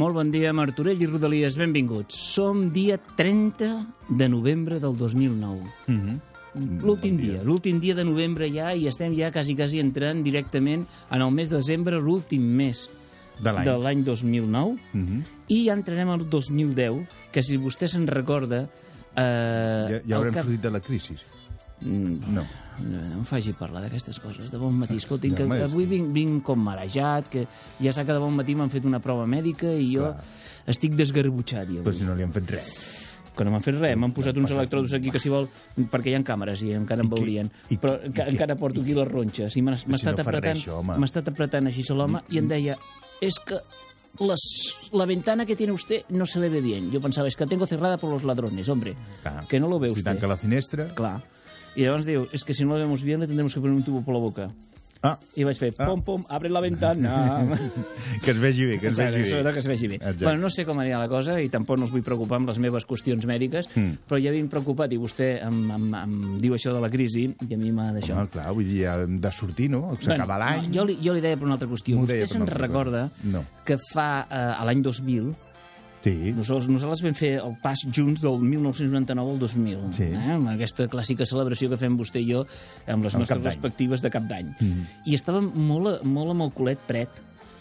Molt bon dia, Martorell i Rodalies, benvinguts. Som dia 30 de novembre del 2009. Mm -hmm. L'últim Bon dia. dia, l'últim dia de novembre ja, i estem ja quasi, quasi entrant directament en el mes de desembre, l'últim mes De l'any. de l'any 2009, Mm -hmm. i ja entrarem al 2010, que si vostè se'n recorda... Eh, Ja, ja haurem cap- sortit de la crisi. Mm, No. No, no em faci parlar d'aquestes coses. De bon matí, escolti'm, que és avui vinc, vinc com marejat, que ja sap que de bon matí m'han fet una prova mèdica i jo Clar. estic desgarbutxat. Ja, Però si no li han fet res. que no m'han fet res, m'han posat uns electrodos aquí que si vol, perquè hi ha càmeres i encara em veurien, i però i enca, què? encara porto aquí les ronxes i m'ha si estat no res, apretant això, estat apretant així l'home i em deia és que les, la ventana que tiene usted no se le ve bien. Yo pensaba, es que tengo cerrada por los ladrones, hombre. Clar. Que no lo ve Si usted. tanca la finestra... Clar. I llavors diu, es que si no la vemos bien le tendremos que poner un tubo por la boca. Ah, I vaig fer, Ah. pom, pom, abre la ventana. que es vegi bé, que es Exacte, vegi bé. sobretot que es vegi bé. Exacte. Bueno, no sé com anirà la cosa i tampoc no us vull preocupar amb les meves qüestions mèdiques, Mm. però ja vinc preocupat i vostè em, em, em diu això de la crisi i a mi m'ha d'això. Home, clar, vull dir, hem de sortir, no? S'acaba l'any... no, jo, li, jo li deia per una altra qüestió. Vostè se'n recorda. No. que fa, eh, a l'any 2000, Sí, nosaltres, nosaltres vam fer el pas junts del 1999 al 2000, Sí. eh? amb aquesta clàssica celebració que fem vostè i jo amb les Al nostres respectives de cap d'any. Mhm. I estàvem molt, molt amb el culet pret,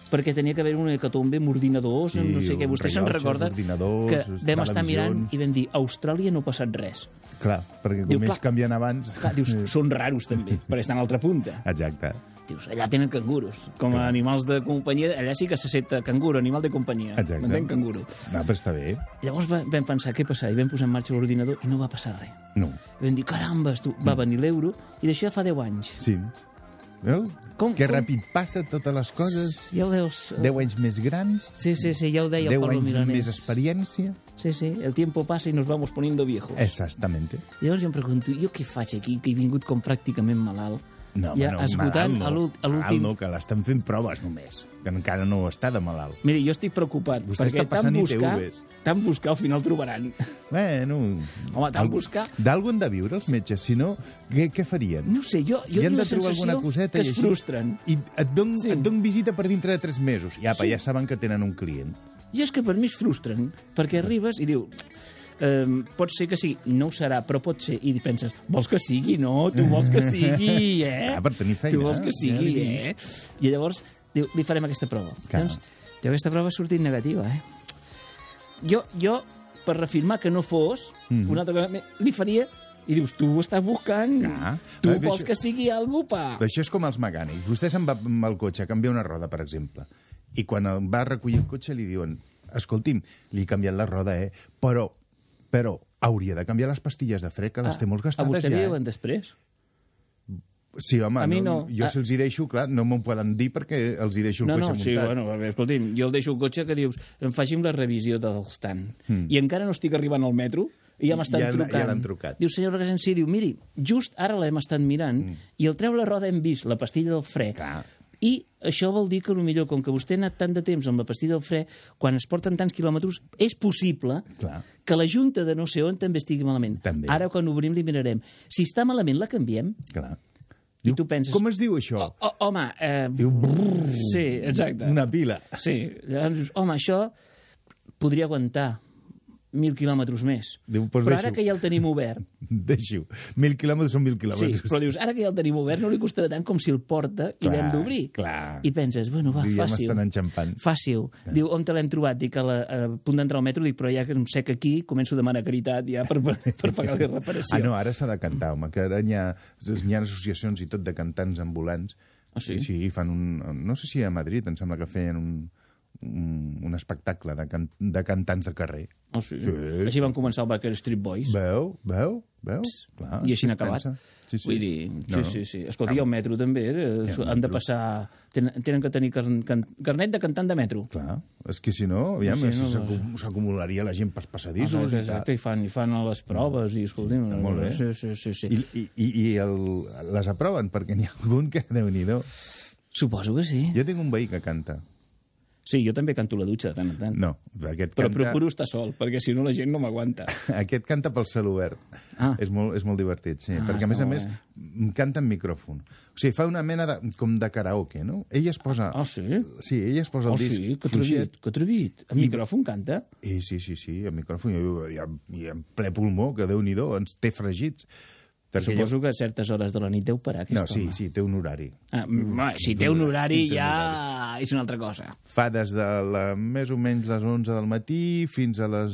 perquè tenia que haver una hecatombe amb ordinadors, Sí, no sé què. Vostè se'n recorda que vam estar mirant i vam dir a Austràlia no ha passat res. clar, perquè com Diu, ells clar. canvien abans... Clar, dius, són raros també, perquè estan a l'altra punta. Exacte. Dius, allà tenen cangurus. Com a animals de companyia, allà sí que se senta canguro, animal de companyia. Exacte. M'entén, canguro. No, però està bé. Llavors va- vam pensar què passarà i vam posar en marxa l'ordinador i no va passar res. No. Vam dir, carambes, tu, va venir l'euro i d'això ja fa 10 anys. Sí. Veu? Com- que com- ràpid passa totes les coses. Ja ho veus? 10 anys més grans, Sí, sí, sí, ja ho deia el 10 Pablo anys més experiència. Sí, sí, el tiempo pasa y nos vamos poniendo viejos. Exactamente. Llavors jo em pregunto, jo què faig aquí, que he vingut com pràcticament malalt? No, ja no, esgotant no. a l'últim... no, que l'estan fent proves només, que encara no està de malalt. Miri, jo estic preocupat, Vostè perquè tant buscar, tant buscar al final trobaran. Bueno... Home, tant buscar... D'algú han de viure els metges, si no, què, què farien? No sé, jo, jo tinc la sensació que es frustren. I et don, Sí. et don visita per dintre de 3 mesos. I apa, Sí. ja saben que tenen un client. I és que per mi es frustren, perquè arribes i diu... Um, pot ser que sí, no ho serà, però pot ser. I penses, vols que sigui? No, tu vols que sigui, eh? Ah, per tenir feina, Tu vols que ja sigui, dic. eh? I llavors diu, li farem aquesta prova. Clar. Doncs, diu, aquesta prova ha sortit negativa, eh? Jo, jo per reafirmar que no fos, Mhm. una altra cosa, li faria i dius, tu ho estàs buscant, Clar. tu vols això- que sigui algú, pa. Això és com els mecànics. Vostè se'n va amb el cotxe a canviar una roda, per exemple, i quan va recollir el cotxe li diuen escolti'm, li he canviat la roda, eh? Però, però hauria de canviar les pastilles de fred, que les té molt a gastades vostè ja. li eh?" diuen després? Sí, home, A mi no. jo Ah. si els hi deixo, clar, no m'ho poden dir perquè els hi deixo el No, cotxe no, sí, muntat. bueno, a veure, escolti'm, jo el deixo el cotxe que dius, em faci'm la revisió dels tant. Mm. I encara no estic arribant al metro i ja m'estan Ja- ja trucant. l'han trucat. Diu, senyor Regenci, diu, miri, just ara l'hem estat mirant mm. i al treure la roda hem vist la pastilla del fre Clar. i això vol dir que millor com que vostè ha anat tant de temps amb la pastilla del fre, quan es porten tants quilòmetres, és possible Clar. Que la junta de no sé on també estigui malament. També. Ara, quan obrim, li mirarem. Si està malament, la canviem. Clar. I tu penses... Com es diu això? Oh, oh, home, eh, Diu, brrr, sí, exacte. una pila. Sí, llavors dius, home, això podria aguantar mil quilòmetres més. Diu, doncs però ara deixo. que ja el tenim obert, Deixo. Mil quilòmetres són mil sí, quilòmetres. però dius, ara que ja el tenim obert no li costarà tant com si el porta i l'hem d'obrir. I penses, bueno, va, Diu, ja fàcil. m'estan enxampant. Fàcil. Diu, on te l'hem trobat? Dic, a, la, a punt d'entrar al metro, dic, però ja que em sec aquí, començo a demanar caritat ja per, per, per pagar la reparació. Ah, no, ara s'ha de cantar, home, que ara hi ha, hi ha associacions i tot de cantants ambulants. Ah, sí? Sí, fan un... No sé si a Madrid, em sembla que feien un, un, un espectacle de, can, de cantants de carrer. Oh, sí. Sí, Així van començar el Baker Street Boys. Veu? Veu? Veu? Clar, I així es acabat. Sí, sí. Vull dir, sí, No, sí, no. sí. Escolta, i el metro també, eh? el han de passar... Tenen, tenen que tenir carn, can, carnet de cantant de metro. Clar, és que si no, aviam, Sí, sí, no, s'acumularia la gent pels passadissos i tal. Exacte, i fan, i fan les proves i escolti'm... Està molt bé. Sí, sí, sí, sí. I, i, i, i el, les aproven, perquè n'hi ha algun que, déu nhi Suposo que sí. Jo tinc un veí que canta. Sí, jo també canto la dutxa de tant en tant. No, aquest Però canta... procuro estar sol, perquè si no la gent no m'aguanta. Aquest canta pel cel obert. Ah. És, molt, és molt divertit, sí. Ah, perquè, a més a més, m- canta en micròfon. O sigui, fa una mena de, com de karaoke, no? Ell es posa... Ah, sí? Sí, ell es posa Oh, el disc sí? Que atrevit, que atrevit. En micròfon canta? I sí, sí, sí, el micròfon, i, i, i en ple pulmó, que déu nhi ens té fregits. Perquè Suposo que a certes hores de la nit deu parar aquest No, sí, home. sí, té un horari. Ah, mm, si té un horari Té un ja és una altra cosa. Fa des de la, més o menys les 11 del matí fins a les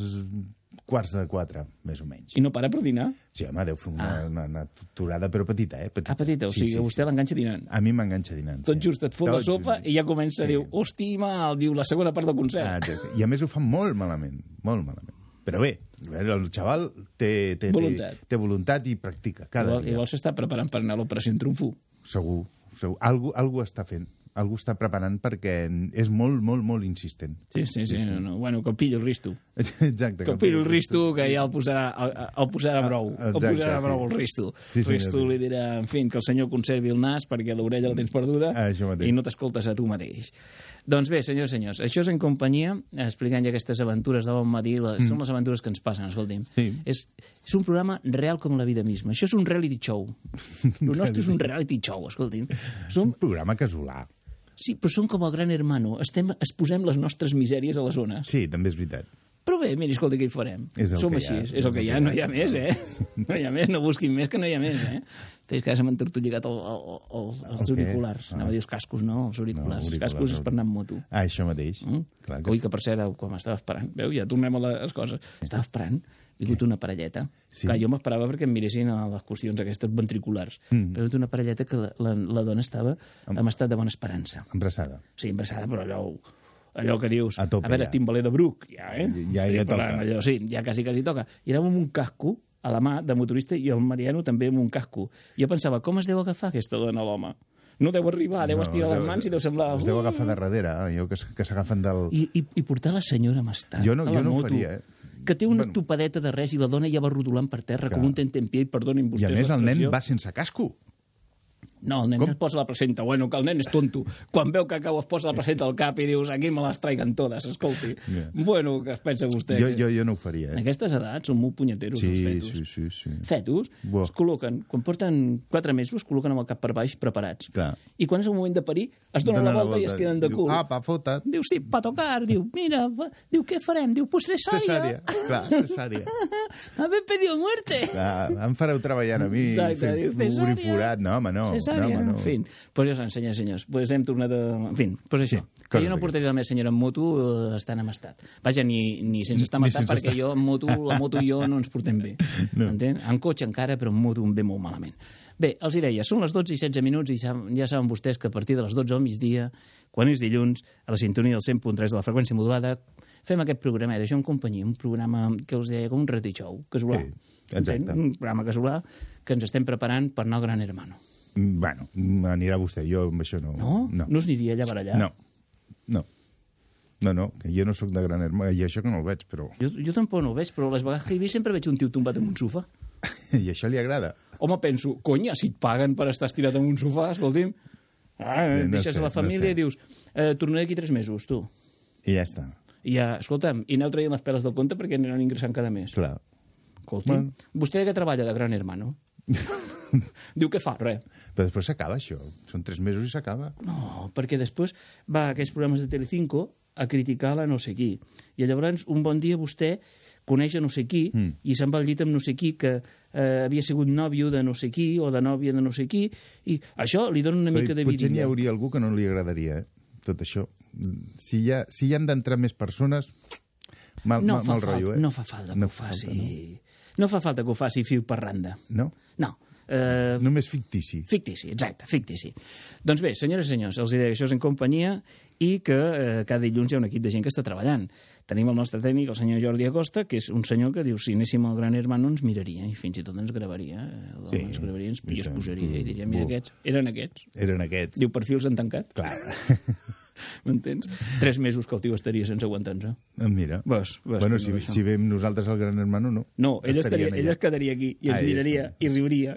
quarts de 4, més o menys. I no para per dinar? Sí, home, deu fer una, una, una torada, però petita, eh? Petita. Ah, petita, o sigui, a vostè l'enganxa dinant. A mi m'enganxa dinant, Tot sí. just et fot la sopa just. i ja comença a Sí. dir, hosti, mal, diu, la segona part del Ah, concert. exacte. I a més ho fa molt malament, molt malament. Però bé, el xaval té, té, Voluntat. té, té voluntat i practica cada igual, dia. igual s'està preparant per anar a l'operació en trumfo. Segur, segur. Algú, algú està fent, algú està preparant perquè és molt, molt, molt insistent. Sí, sí, sí. No, no. Bueno, que el pillo el risto. Exacte. Que el pillo el risto, que ja el posarà, el, el posarà brou. Ah, El exacte, posarà sí. brou, el risto. Sí, senyor, risto sí. li dirà, en fi, que el senyor conservi el nas perquè l'orella la tens perduda Ah, això mateix. i no t'escoltes a tu mateix. Doncs bé, senyors i senyors, això és en companyia, explicant ja aquestes aventures de bon matí, les, mm. són les aventures que ens passen, escolti'm. Sí. És, és un programa real com la vida misma. Això és un reality show. El nostre és un reality show, escolti'm. Som, Un programa casolà. sí, però som com el gran hermano. Estem, es posem les nostres misèries a les zones. Sí, també és veritat. Però bé, mira, escolta, què hi farem? És el Som que així, hi ha. és el que hi ha, no hi ha més, eh? No hi ha més, no busquin més que no hi ha més, eh? És que ara se m'han tortolligat el, el, el, els El què? auriculars. Ah. Anava a dir els cascos, no, els auriculars. No, els auriculars, cascos és per anar amb moto. Ah, això mateix. Mm? Clar que Ui, que per cert, quan m'estava esperant, veu, ja tornem a les coses. Estava esperant, hi ha hagut una parelleta. Sí. Clar, jo m'esperava perquè em miressin a les qüestions aquestes ventriculars. Mm. Però una parelleta que la, la, la dona estava en estat de bona esperança. Embrassada. Sí, embarassada, però allò, allò que dius... A tope, veure, ja. Timbaler de Bruc, ja, eh? Ja- ja parlant, toca. Allò, sí, ja quasi, quasi toca. I anàvem amb un casco a la mà de motorista i el Mariano també amb un casco. I jo pensava, com es deu agafar aquesta dona a l'home? No deu arribar, deu No, estirar es les mans i deu semblar... Es deu agafar de darrere, eh, allò que, que s'agafen del... I, i, I portar la senyora amb estat Jo no- a la jo no ho moto, faria, eh? Que té una Bueno. topadeta de res i la dona ja va rodolant per terra Clar. com un tentempié, i perdonin I vostès a més el nen va sense casco. No, el nen Com? es posa la presenta. Bueno, que el nen és tonto. Quan veu que cau es posa la presenta al cap i dius aquí me les traiguen totes, escolti. Ja. Bueno, que es pensa vostè? Jo, jo, jo no ho faria, En eh? aquestes edats són molt punyeteros els Sí, fetos. sí, sí, sí. Fetos Buah. es col·loquen, quan porten quatre mesos, es col·loquen amb el cap per baix preparats. Clar. I quan és el moment de parir, es donen Dona la volta, i es queden de Diu, cul. Apa, fota't. Diu, sí, pa tocar. Diu, mira, va. diu, què farem? Diu, pues Cesària. cesárea. Clar, cesària. Haver pedido muerte. Clar, em fareu treballant a mi Exacte, diu, cesària. forat. No, home, no. Cesària, no, home, no. en fi. Pues ja s'ensenya, senyors. Pues hem tornat a... En fi, pues això. Sí, que jo no portaria la meva senyora en moto eh, estant en estat. Vaja, ni, ni sense estar en Ni estat, sense perquè estar. jo en moto, la moto i jo no ens portem bé. No. Entén? En cotxe encara, però en moto em ve molt malament. Bé, els hi deia, són les 12 i 16 minuts i ja, saben vostès que a partir de les 12 al migdia, quan és dilluns, a la sintonia del 100.3 de la freqüència modulada, fem aquest programa d'això en companyia, un programa que us deia com un show, casolà. Sí, exacte. Un programa casolà que ens estem preparant per anar al Gran Hermano. Bueno, anirà vostè, jo amb això no... No? No, No us aniria allà per allà? no. no. No, no, que jo no sóc de gran hermà, i això que no el veig, però... Jo, jo tampoc no ho veig, però les vegades que hi vist sempre veig un tio tombat en un sofà. I això li agrada. Home, penso, conya, si et paguen per estar estirat en un sofà, escolti'm, ah, Sí, no deixes sé, la no família sé. i dius, eh, tornaré aquí tres mesos, tu. I ja està. I ja, escolta'm, i aneu traient les peles del compte perquè aniran ingressant cada mes. Clar. Escolti'm, vostè que treballa de gran hermano? Diu que fa, res. Però després s'acaba això. Són tres mesos i s'acaba. No, perquè després va a aquests programes de Telecinco a criticar la no sé qui. I llavors un bon dia vostè coneix a no sé qui mm. i se'n va al llit amb no sé qui que eh, havia sigut nòvio de no sé qui o de nòvia de no sé qui i això li dona una Però mica de potser n'hi hauria algú que no li agradaria, eh? tot això. Si hi, ha, si hi han d'entrar més persones, mal, No mal, mal rotllo, eh? no fa falta que No ho fa faci. falta, no? no fa falta que ho faci fil per randa. No? No. Eh, Només fictici. Fictici, exacte, fictici. Doncs bé, senyores i senyors, els diré que això és en companyia i que eh, cada dilluns hi ha un equip de gent que està treballant. Tenim el nostre tècnic, el senyor Jordi Acosta, que és un senyor que diu si anéssim al Gran Hermano ens miraria i fins i tot ens gravaria. Eh? Sí, ens gravaria ens, i es posaria i diria, mira aquests, eren aquests. Eren aquests. Diu, perfils han tancat. Clar. M'entens? Tres mesos que el tio estaria sense aguantar-nos. Mira. Ves, ves bueno, si, si veiem nosaltres el Gran Hermano, no. No, ell, estaria, ell es quedaria aquí i ens Ah, miraria i riuria.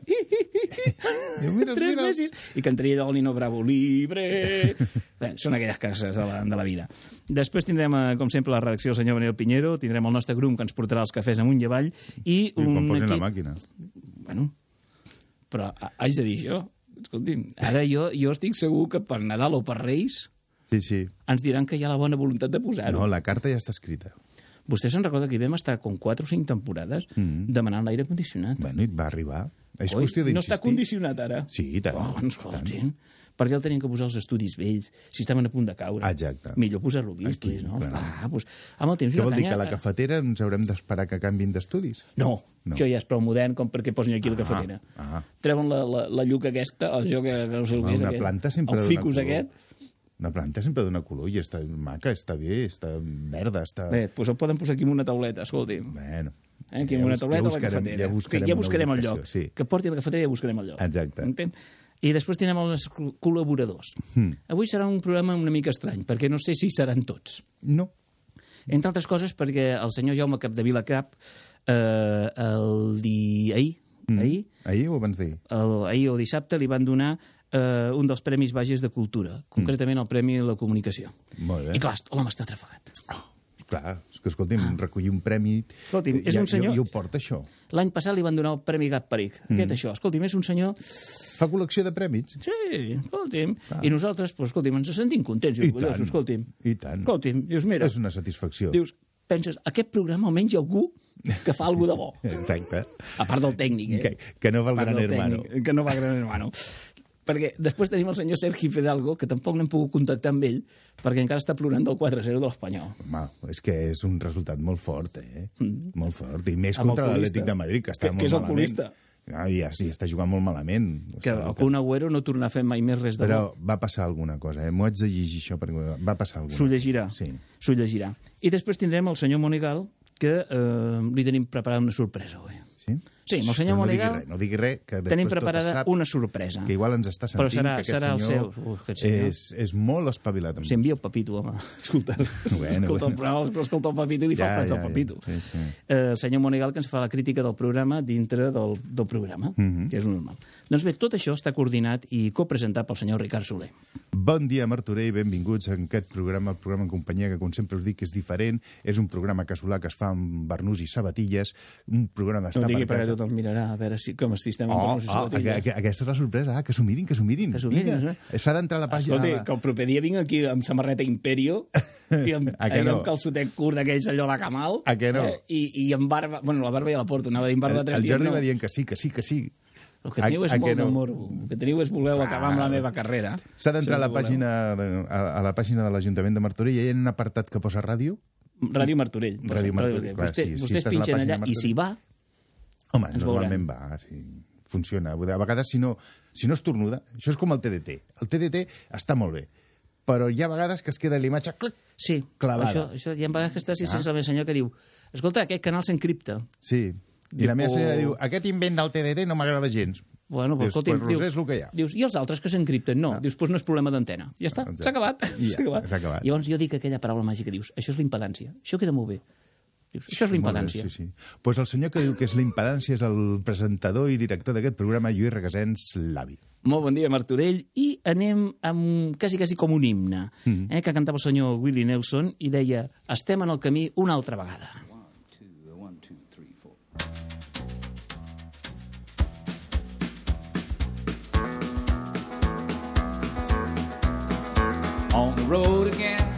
Diu, mira, Tres mira. mesos. I cantaria el Nino Bravo libre. Bé, són aquelles cases de la, de la vida. Després tindrem, eh, com sempre, la redacció del senyor Manel Pinheiro, tindrem el nostre grup que ens portarà els cafès amunt i avall i I quan un posin equip... la màquina. Bueno, però ha- haig de dir això. Escolti'm, ara jo, jo estic segur que per Nadal o per Reis Sí, sí. ens diran que hi ha la bona voluntat de posar-ho. No, la carta ja està escrita. Vostè se'n recorda que hi vam estar com 4 o 5 temporades demanant l'aire condicionat. Bueno, i va arribar. És Oi? qüestió No d'insistir. està condicionat ara? Sí, i tant. Oh, escoltin, per què el tenien que posar els estudis vells si estaven a punt de caure? Exacte. Millor posar-lo aquí, Aquí, no? bueno. Esclar, pues, amb el temps... Què vol dir, que a la cafetera ens haurem d'esperar que canvin d'estudis? No, No. això ja és prou modern com perquè posin aquí la Ah, cafetera. ah. Treuen la, la, la lluca aquesta, o jo que, que no sé el que és una aquest, planta sempre el ficus aquest. Una planta sempre dona color i està maca, està bé, està verda, està... Bé, doncs el poden posar aquí en una tauleta, escolti. Bueno, Eh, aquí ja una tauleta ja a la buscarem, cafetera. ja buscarem, ja buscarem el lloc. Sí. Que porti la cafetera i ja buscarem el lloc. Exacte. Entén? I després tindrem els col·laboradors. Hmm. Avui serà un programa una mica estrany, perquè no sé si seran tots. No. Entre altres coses perquè el senyor Jaume Capdevila Cap, eh, el di... ahir, Mm. ahir, Ahir o abans d'ahir? ahir o dissabte li van donar eh, un dels Premis Bages de Cultura, concretament el Premi a la Comunicació. Molt bé. I clar, l'home està trafegat. Clar, és que escolti'm, recollir un premi... Ah. Escolti'm, és ja, un senyor- Ja, ja ho porta, això. L'any passat li van donar el Premi Gat Peric. Mm. Aquest, això. Escolti'm, és un senyor... Fa col·lecció de premis? Sí, escolti'm. I nosaltres, doncs, escolti'm, ens sentim contents i I orgullosos, escolti'm. I tant. Escolti'm, dius, mira, És una satisfacció. dius, penses, aquest programa almenys hi ha algú que fa alguna de bo. Exacte. A part del tècnic, eh? Que, que no va el A part gran hermano. tècnic, que no va el gran hermano. Perquè després tenim el senyor Sergi Fidalgo, que tampoc n'hem pogut contactar amb ell, perquè encara està plorant del 4-0 de l'Espanyol. Home, és que és un resultat molt fort, eh? Mm. Molt fort. I més Amb contra l'Atlètic de Madrid, que està Que- molt que és el malament. colista. Ah, ja, sí, està jugant molt malament. O Que el Kun Agüero no torna a fer mai més res de Però bo. va passar alguna cosa, eh? M'ho haig de llegir, això, perquè va passar alguna S'ho llegirà. Sí. S'ho llegirà. I després tindrem el senyor Monigal, que eh, li tenim preparada una sorpresa avui. Sí? Sí, amb el senyor Però no digui Monegal res, no digui res, que després tenim preparada sap, una sorpresa. que igual ens està sentint Però serà- que aquest serà el senyor, seu. Ui, aquest senyor. És, és molt espavilat. Amb... Si envia el Pepito, home. Escolta, Bueno, escolta, bueno. el programa, escolta el Pepito i li Ja, fa ja, el Pepito. ja. Sí, sí. Eh, el senyor Monegal que ens fa la crítica del programa dintre del, del programa, Mhm. que és normal. Doncs bé, tot això està coordinat i copresentat pel senyor Ricard Soler. Bon dia, Martorell, benvinguts a aquest programa, el programa en companyia, que com sempre us dic és diferent, és un programa casolà que es fa amb barnús i sabatilles, un programa No d'estar digui per perquè casa. tothom mirarà a veure si, com si estem Oh, pronunciació oh, aqu- aqu- aquesta és la sorpresa, ah, que s'ho mirin, que s'ho mirin. Que s'ho mirin, Vinga, eh? S'ha d'entrar a la pàgina... La- que el proper dia vinc aquí amb samarreta Imperio i amb, A que i no? amb calçotet curt d'aquells allò de Camal A que no? eh, i, i amb barba, bueno, la barba ja la porto, anava a dir barba El, de tres el dies, Jordi no. va dient que sí, que sí, que sí. El que teniu és a molt de no? morbo. El que teniu és voleu acabar amb la meva carrera. S'ha d'entrar a, la pàgina a, a la pàgina de l'Ajuntament de Martorell i hi ha un apartat que posa ràdio. Ràdio Martorell. Ràdio Martorell, clar, Vostè, sí, si vostès pinxen allà i si va, Home, Ens normalment va, sí. Funciona. A vegades, si no, si no es tornuda, això és com el TDT. El TDT està molt bé, però hi ha vegades que es queda l'imatge... clic, sí. Clavada. Això, això, hi ha vegades que estàs i sents el senyor que diu escolta, aquest canal s'encripta. Sí. I la meva senyora diu, aquest invent del TDT no m'agrada gens. Bueno, però Dius, escolti'm, pues, Roser, és el que hi ha. dius, i els altres que s'encripten? No, dius, doncs no és problema d'antena. Ja està, s'ha acabat. Ja acabat. acabat. Llavors jo dic aquella paraula màgica, dius, això és l'impedància. Això queda molt bé. Dius, això és l'impedància. Sí, sí. Pues el senyor que diu que és la impedància és el presentador i director d'aquest programa, Lluís Regasens, l'avi. Molt bon dia, Martorell. I anem amb quasi, quasi com un himne, Mm. eh, que cantava el senyor Willie Nelson i deia estem en el camí una altra vegada. On the road again.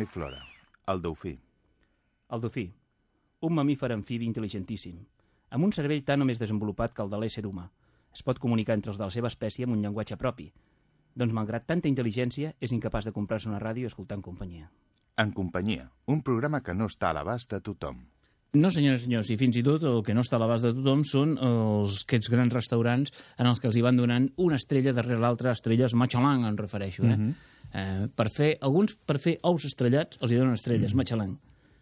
fauna i flora. El dofí. El dofí, un mamífer amfibi intel·ligentíssim, amb un cervell tan o més desenvolupat que el de l'ésser humà. Es pot comunicar entre els de la seva espècie amb un llenguatge propi. Doncs, malgrat tanta intel·ligència, és incapaç de comprar-se una ràdio en companyia. En companyia, un programa que no està a l'abast de tothom. No, senyores i senyors, i fins i tot el que no està a l'abast de tothom són els, aquests grans restaurants en els que els hi van donant una estrella darrere l'altra, estrelles Michelin, em refereixo, eh? Eh? Per fer, alguns, per fer ous estrellats, els hi donen estrelles Michelin.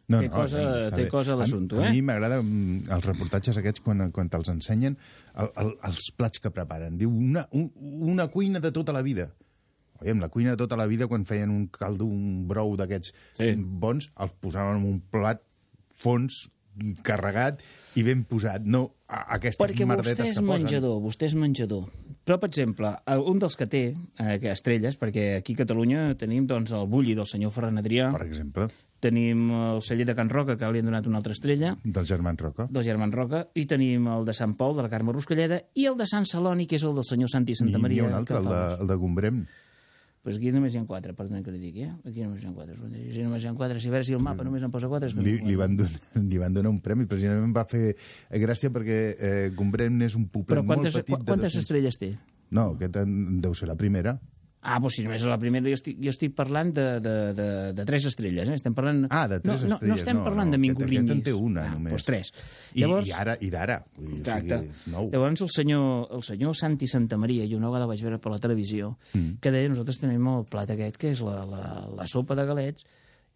té cosa, està té bé. cosa A- l'assumpte, A eh? mi m'agrada mm, els reportatges aquests quan, quan te'ls ensenyen el, el, els plats que preparen. Diu, una, un, una cuina de tota la vida. Oiem, la cuina de tota la vida, quan feien un caldo, un brou d'aquests Sí. bons, els posaven en un plat fons carregat i ben posat, no aquestes Perquè vostè merdetes és que posen. menjador, vostè és menjador. Però, per exemple, eh, un dels que té eh, estrelles, perquè aquí a Catalunya tenim doncs, el bulli del senyor Ferran Adrià, Per exemple, tenim el celler de Can Roca, que li han donat una altra estrella, dels germans Roca. dels germans Roca, i tenim el de Sant Pol, de la Carme Ruscalleda, i el de Sant Celoni, que és el del senyor Santi Santa I Maria. hi ha un altre, el de, el de Gombrem. Pues aquí només hi ha quatre, perdona que li digui, eh? Aquí només hi ha quatre. Si només hi ha quatre, si a veure si el mapa només en posa quatre... És que Li, li, van donar, li van donar un premi, precisament va fer gràcia perquè eh, Gombrem és un poblet Però quantes, molt petit. de quantes 200. estrelles té? No, aquest deu ser la primera. Ah, doncs si només és la primera, jo estic, jo estic parlant de, de, de, de tres estrelles, eh? Estem parlant... Ah, de tres no, no, estrelles, No estem no, parlant no, de aquest- mingurrinyis. aquest en té una, ah, només. Doncs tres. I, Llavors, i ara, i d'ara. dir, o Exacte. sigui, nou. Llavors el senyor, el senyor Santi Santa Maria, jo una vegada vaig veure per la televisió, mm. que deia, nosaltres tenim el plat aquest, que és la, la, la sopa de galets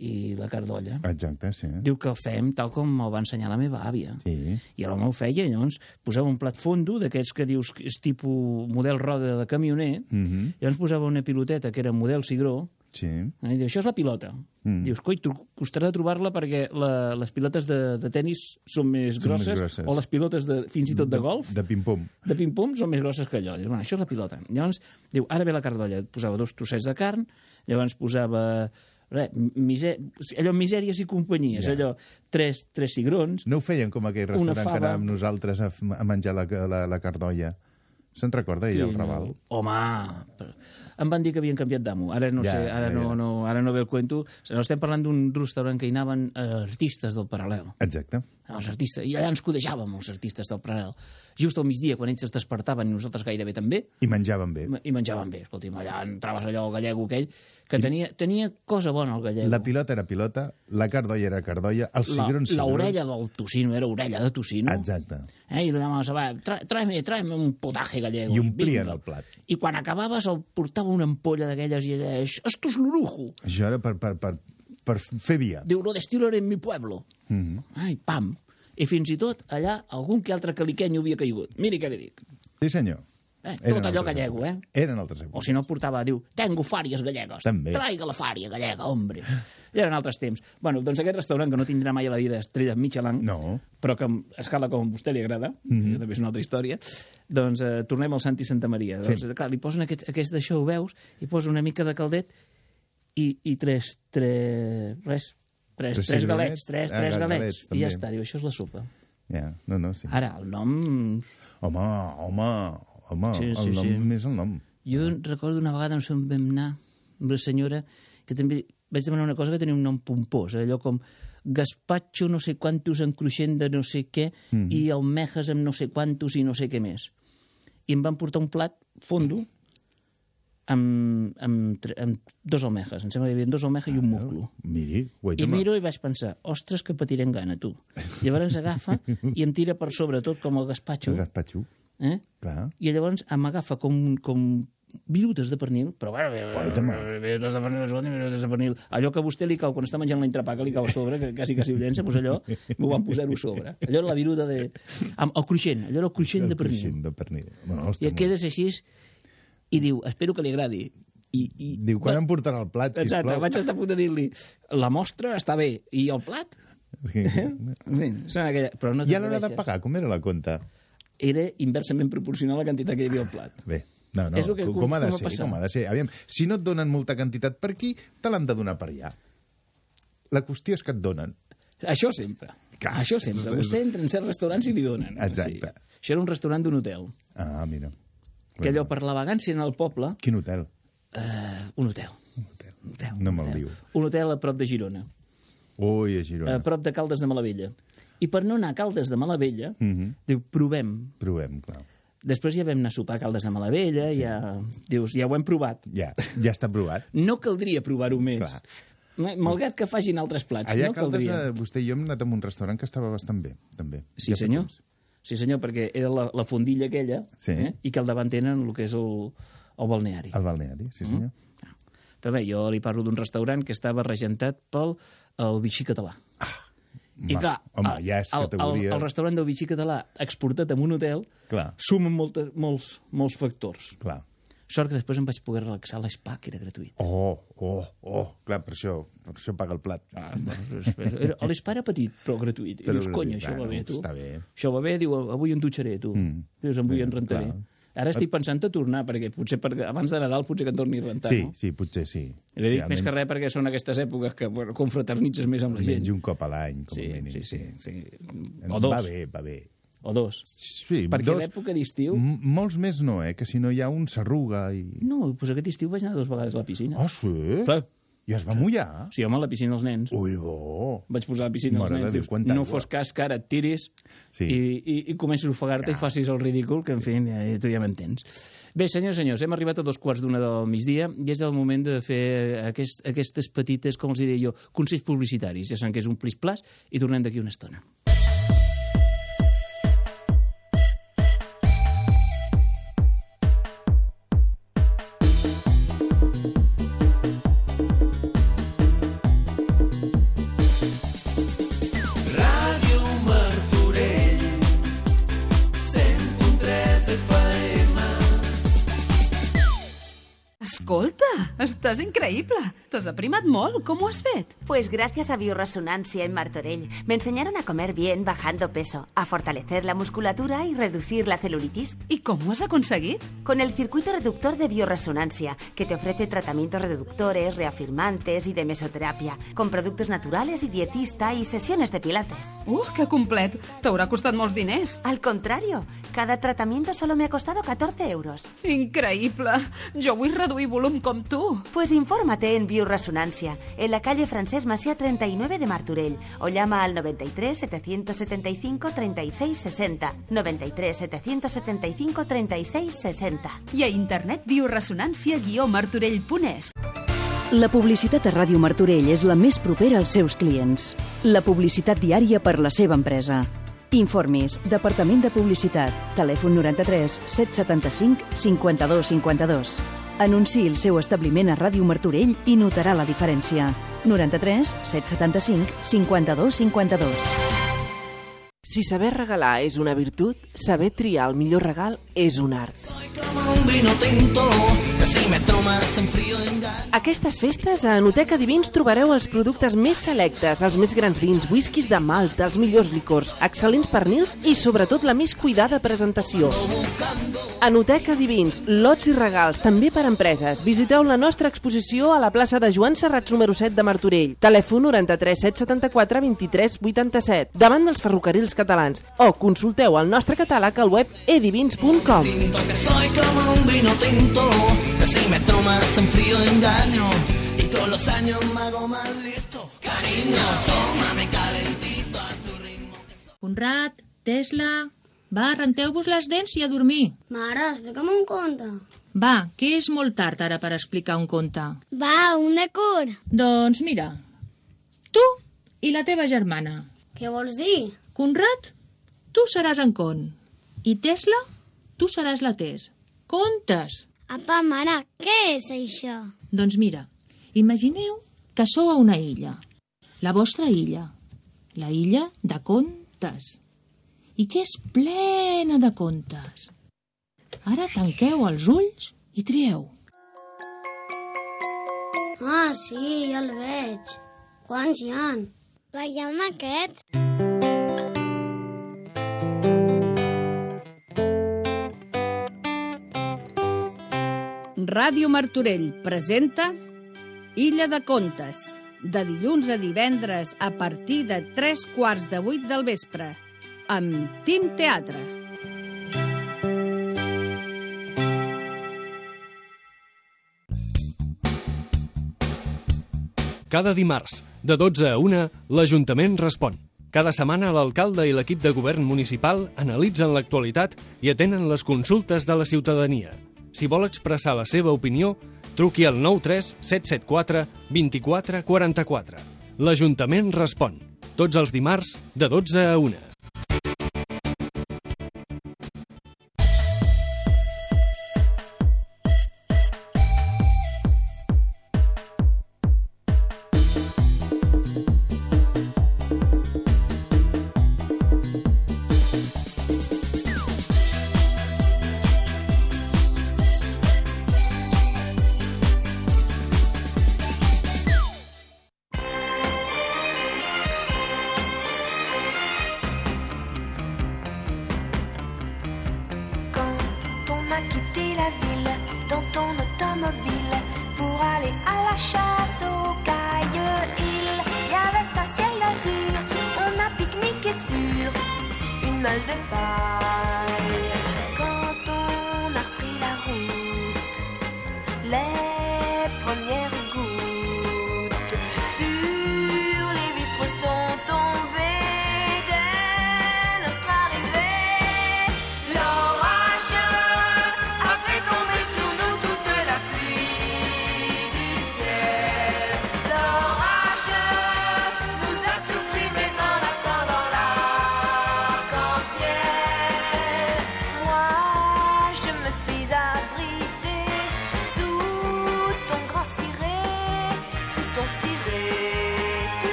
i la cardolla. Exacte, sí. Diu que el fem tal com me'l va ensenyar la meva àvia. Sí. I l'home ho feia, i llavors posava un plat fondo, d'aquests que dius que és tipus model roda de camioner, mm. -hmm. llavors posava una piloteta que era model cigró, Sí. eh, i diu, això és la pilota. Mm. Dius, coi, costarà trobar-la perquè la, les pilotes de, de tennis són més, Són més grosses, grosses. o les pilotes de, fins i tot de, golf, De pim-pum. de pim-pum, són més grosses que allò. Dius, bueno, això és la pilota. Llavors, diu, ara ve la cardolla. Posava dos trossets de carn, llavors posava res, miser... allò misèries i companyies, Ja. allò, tres, tres cigrons, No ho feien com aquell restaurant que fava. anàvem nosaltres a, a menjar la, la, la cardolla. Se'n recorda, ell, el Raval? Home, però em van dir que havien canviat d'amo. Ara no Ja, sé, ara ja, no, ja. no, ara no ve el cuento. No estem parlant d'un restaurant que hi anaven eh, artistes del paral·lel. Exacte. Els artistes, I allà ens codejàvem, els artistes del paral·lel. Just al migdia, quan ells es despertaven i nosaltres gairebé també, I menjaven bé. i menjaven bé. Escolti'm, allà entraves allò el gallego aquell, que tenia, tenia cosa bona el gallego. La pilota era pilota, la cardolla era cardolla, els La- cigrons... cigrons. L'orella del tocino era orella de tocino. Exacte. Eh, I li demaves, va, tra- tráeme, tráeme un potaje gallego. I omplien el plat. I quan acabaves el portava una ampolla d'aquelles i ella, esto es l'orujo. Això era per, per, per, per fer via. Diu, lo destilaré en mi pueblo. Mm. -hmm. Ai, pam. I fins i tot allà algun que altre caliqueny havia caigut. Miri què li dic. Sí, senyor. Eh, Eren tot allò gallego, eh? Eren altres O èpoques. si no, portava, diu, tengo fàries gallegues. També. Traiga la fària gallega, hombre. I eren altres temps. Bueno, doncs aquest restaurant que no tindrà mai a la vida estrella Michelin, No. Però que escala com a vostè li agrada, mm -hmm. també és una altra història, doncs eh, tornem al Santi Santa Maria. Sí. Doncs, clar, li posen aquest, aquest d'això, ho veus, i posa una mica de caldet i, i tres, tres, res, tres, Tres tres, galets, tres, ah, tres galets, galets, i ja està, diu, això és la sopa. Ja, no, no, sí. Ara, el nom... Home, home, home, Sí, el sí, nom sí. és el nom. Jo recordo una vegada no sé on vam anar amb la senyora que també vaig demanar una cosa que tenia un nom pompós, allò com gaspatxo no sé quantos en cruixent de no sé què Mhm. i almejas amb no sé quantos i no sé què més. I em van portar un plat fondo amb, amb, amb dos almejas. Em sembla que hi havia dos almejas i un muclo. Miri, I miro i vaig pensar, ostres, que patirem gana, tu. Llavors agafa i em tira per sobre tot com el gaspatxo, El gaspatxo, eh? clar. i llavors m'agafa com, com virutes de pernil, però bueno, virutes de pernil, virutes de pernil. Allò que a vostè li cau, quan està menjant l'entrepà, que li cau a sobre, que quasi quasi ho llença, doncs allò m'ho van posar-ho a sobre. Allò era la viruta de... Amb el cruixent, allò era el cruixent de pernil. Cruixent de pernil. Bueno, I quedes així i diu, espero que li agradi. I, i, Diu, quan em portarà el plat, Exacte, sisplau? vaig estar a punt de dir-li, la mostra està bé, i el plat? Sí. Sí, són aquella... Però no I a l'hora de pagar, com era la compta? Era inversament proporcional a la quantitat que hi havia al plat. Bé, no, no, És el que com, com ha de ser, passar. com ha de ser. Aviam, si no et donen molta quantitat per aquí, te l'han de donar per allà. La qüestió és que et donen. Això sempre. Clar, Això sempre. Vostè entra en certs restaurants i li donen. Exacte. Sí. Això era un restaurant d'un hotel. Ah, mira. Que allò, per la vagància en el poble, Quin hotel? eh, un hotel. Un hotel. Un hotel. No me'l diu. Un hotel a prop de Girona, Ui, a a Girona. prop de Caldes de Malavella. I per no anar a Caldes de Malavella, Mhm. diu, provem. Provem, clar. Després ja vam anar a sopar a Caldes de Malavella, sí. ja, dius, ja ho hem provat. Ja, ja està provat. No caldria provar-ho més. Clar. Ma- Malgrat que facin altres plats, Allà no a Caldes, caldria. eh, vostè i jo hem anat a un restaurant que estava bastant bé, també. Sí, Ja senyor. temps. Sí, senyor, perquè era la, la fondilla aquella Sí. eh? i que al davant tenen el que és el, el balneari. Al balneari, sí senyor. Però bé, jo li parlo d'un restaurant que estava regentat pel el Vichy català. I Ma- clar, home, el, ja és el, categoria- el, el restaurant del Vichy català exportat en un hotel Clar. sumen molta, molts, molts factors. Clar. Sort que després em vaig poder relaxar a l'espa, que era gratuït. Oh, oh, oh. Clar, per això, per això paga el plat. Ah, l'espa era petit, però gratuït. I Però dius, conya, això va bé, tu. està bé. Això va bé, diu, avui em dutxaré, tu. Mm. Dius, avui em rentaré. clar. Ara estic pensant a tornar, perquè potser per, abans de Nadal potser que em torni a rentar, Sí, no? sí, potser sí. I dic, sí més que res perquè són aquestes èpoques que bueno, confraternitzes més amb la gent. Menys un cop a l'any, com Sí, a mínim. sí, sí, sí. Va O dos. bé, va bé. O dos. Sí, Perquè dos, l'època d'estiu... Molts més no, eh? Que si no hi ha un s'arruga i... No, doncs aquest estiu vaig anar dues vegades a la piscina. Ah, sí? Clar. I es va mullar? Sí, home, a la piscina dels nens. Ui, bo. Vaig posar a la piscina Mare dels de nens. Déu, Dius, no fos cas que ara et tiris Sí. i, i, i comencis a ofegar-te i facis el ridícul, que en fi, ja, tu ja m'entens. Bé, senyors senyors, hem arribat a dos quarts d'una del migdia i és el moment de fer aquest, aquestes petites, com els diré jo, consells publicitaris. Ja saben que és un plis-plas i tornem d'aquí una estona. Estàs increïble. T'has aprimat molt. Com ho has fet? Pues gracias a Bioresonancia en Martorell me enseñaron a comer bien bajando peso, a fortalecer la musculatura y reducir la celulitis. I com ho has aconseguit? Con el circuito reductor de bioresonancia, que te ofrece tratamientos reductores, reafirmantes y de mesoterapia, con productos naturales y dietista y sesiones de pilates. Uh, que complet. T'haurà costat molts diners. Al contrario, cada tratamiento solo me ha costado 14 euros. Increïble. Jo vull reduir volum com tu. Pues infórmate en Bioresonancia, en la calle Francés Masía 39 de Martorell, o llama al 93 775 36 60. 93 775 36 60. I a internet bioresonància-martorell.es. La publicitat a Ràdio Martorell és la més propera als seus clients. La publicitat diària per la seva empresa. Informis, Departament de Publicitat, telèfon 93 775 52 52. Anunciï el seu establiment a Ràdio Martorell i notarà la diferència. 93 775 52 52. Si saber regalar és una virtut, saber triar el millor regal és un art. Aquestes festes a Enoteca Divins trobareu els productes més selectes, els més grans vins, whiskies de Malta, els millors licors, excel·lents pernils i sobretot la més cuidada presentació. Enoteca Divins, lots i regals, també per empreses. Visiteu la nostra exposició a la plaça de Joan Serrats número 7 de Martorell. Telèfon 93 774 23 87, davant dels ferrocarrils catalans. O consulteu el nostre catàleg al web edivins.com. Tinto que soy como un vino tinto, que si me tomas en frío engaño. Y con los años me hago más listo. Cariño, tómame calentito a tu ritmo. Conrad, Tesla... Va, renteu-vos les dents i a dormir. Mare, explica'm un conte. Va, que és molt tard ara per explicar un conte. Va, una cura. Doncs mira, tu i la teva germana. Què vols dir? Conrad, tu seràs en Con. I Tesla, tu seràs la Tes. Contes! Apa, mare, què és això? Doncs mira, imagineu que sou a una illa. La vostra illa. La illa de contes. I que és plena de contes. Ara tanqueu els ulls i trieu. Ah, sí, ja el veig. Quants hi han? Veiem aquest. Ràdio Martorell presenta Illa de Contes, de dilluns a divendres a partir de tres quarts de vuit del vespre, amb Tim Teatre. Cada dimarts, de 12 a 1, l'Ajuntament respon. Cada setmana l'alcalde i l'equip de govern municipal analitzen l'actualitat i atenen les consultes de la ciutadania. Si vol expressar la seva opinió, truqui al 93 774 24 44. L'Ajuntament respon. Tots els dimarts, de 12 a 1. Quitté la ville dans ton automobile pour aller à la chasse aux cailles îles, il y avait un ciel azur, on a pique-niqué sur une malle de paille.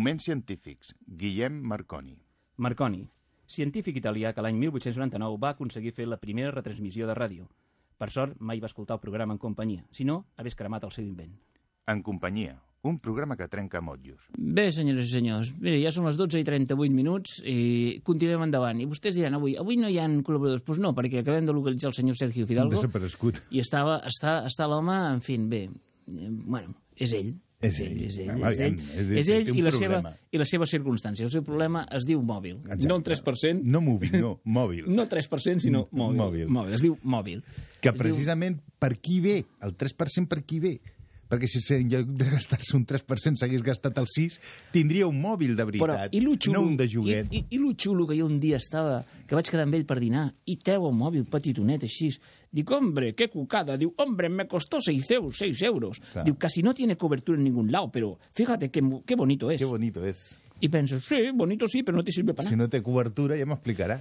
Moments científics. Guillem Marconi. Marconi, científic italià que l'any 1899 va aconseguir fer la primera retransmissió de ràdio. Per sort, mai va escoltar el programa en companyia, si no, hagués cremat el seu invent. En companyia. Un programa que trenca motllos. Bé, senyores i senyors, mira, ja són les 12 i 38 minuts i continuem endavant. I vostès diran, avui avui no hi ha col·laboradors. Doncs pues no, perquè acabem de localitzar el senyor Sergio Fidalgo Desaparegut. i estava, està, està l'home, en fi, bé, eh, bueno, és ell. És ell. És ell, és ell, és- és ell té un i, la seva, i les seves circumstàncies. El seu problema es diu mòbil. Exacte. No un 3%. No mòbil, no, mòbil. No 3%, sinó mòbil. Mòbil. mòbil. Es diu mòbil. Que Es diu- precisament per qui ve? El 3% per qui ve? Perquè si en lloc de gastar-se un 3% s'hagués gastat el 6, tindria un mòbil de Però, veritat, i lo xulo, no un de joguet. I, i, I lo xulo que jo un dia estava, que vaig quedar amb ell per dinar, i treu el mòbil petitonet així. Dic, hombre, qué cucada. Diu, hombre, me costó 6 euros. 6 euros. Clar. Diu, casi no tiene cobertura en ningún lado, pero fíjate qué, mo- qué bonito es. Qué bonito es. Y pienso, sí, bonito sí, pero no te sirve para Si nada. no té cobertura ja m'explicarà.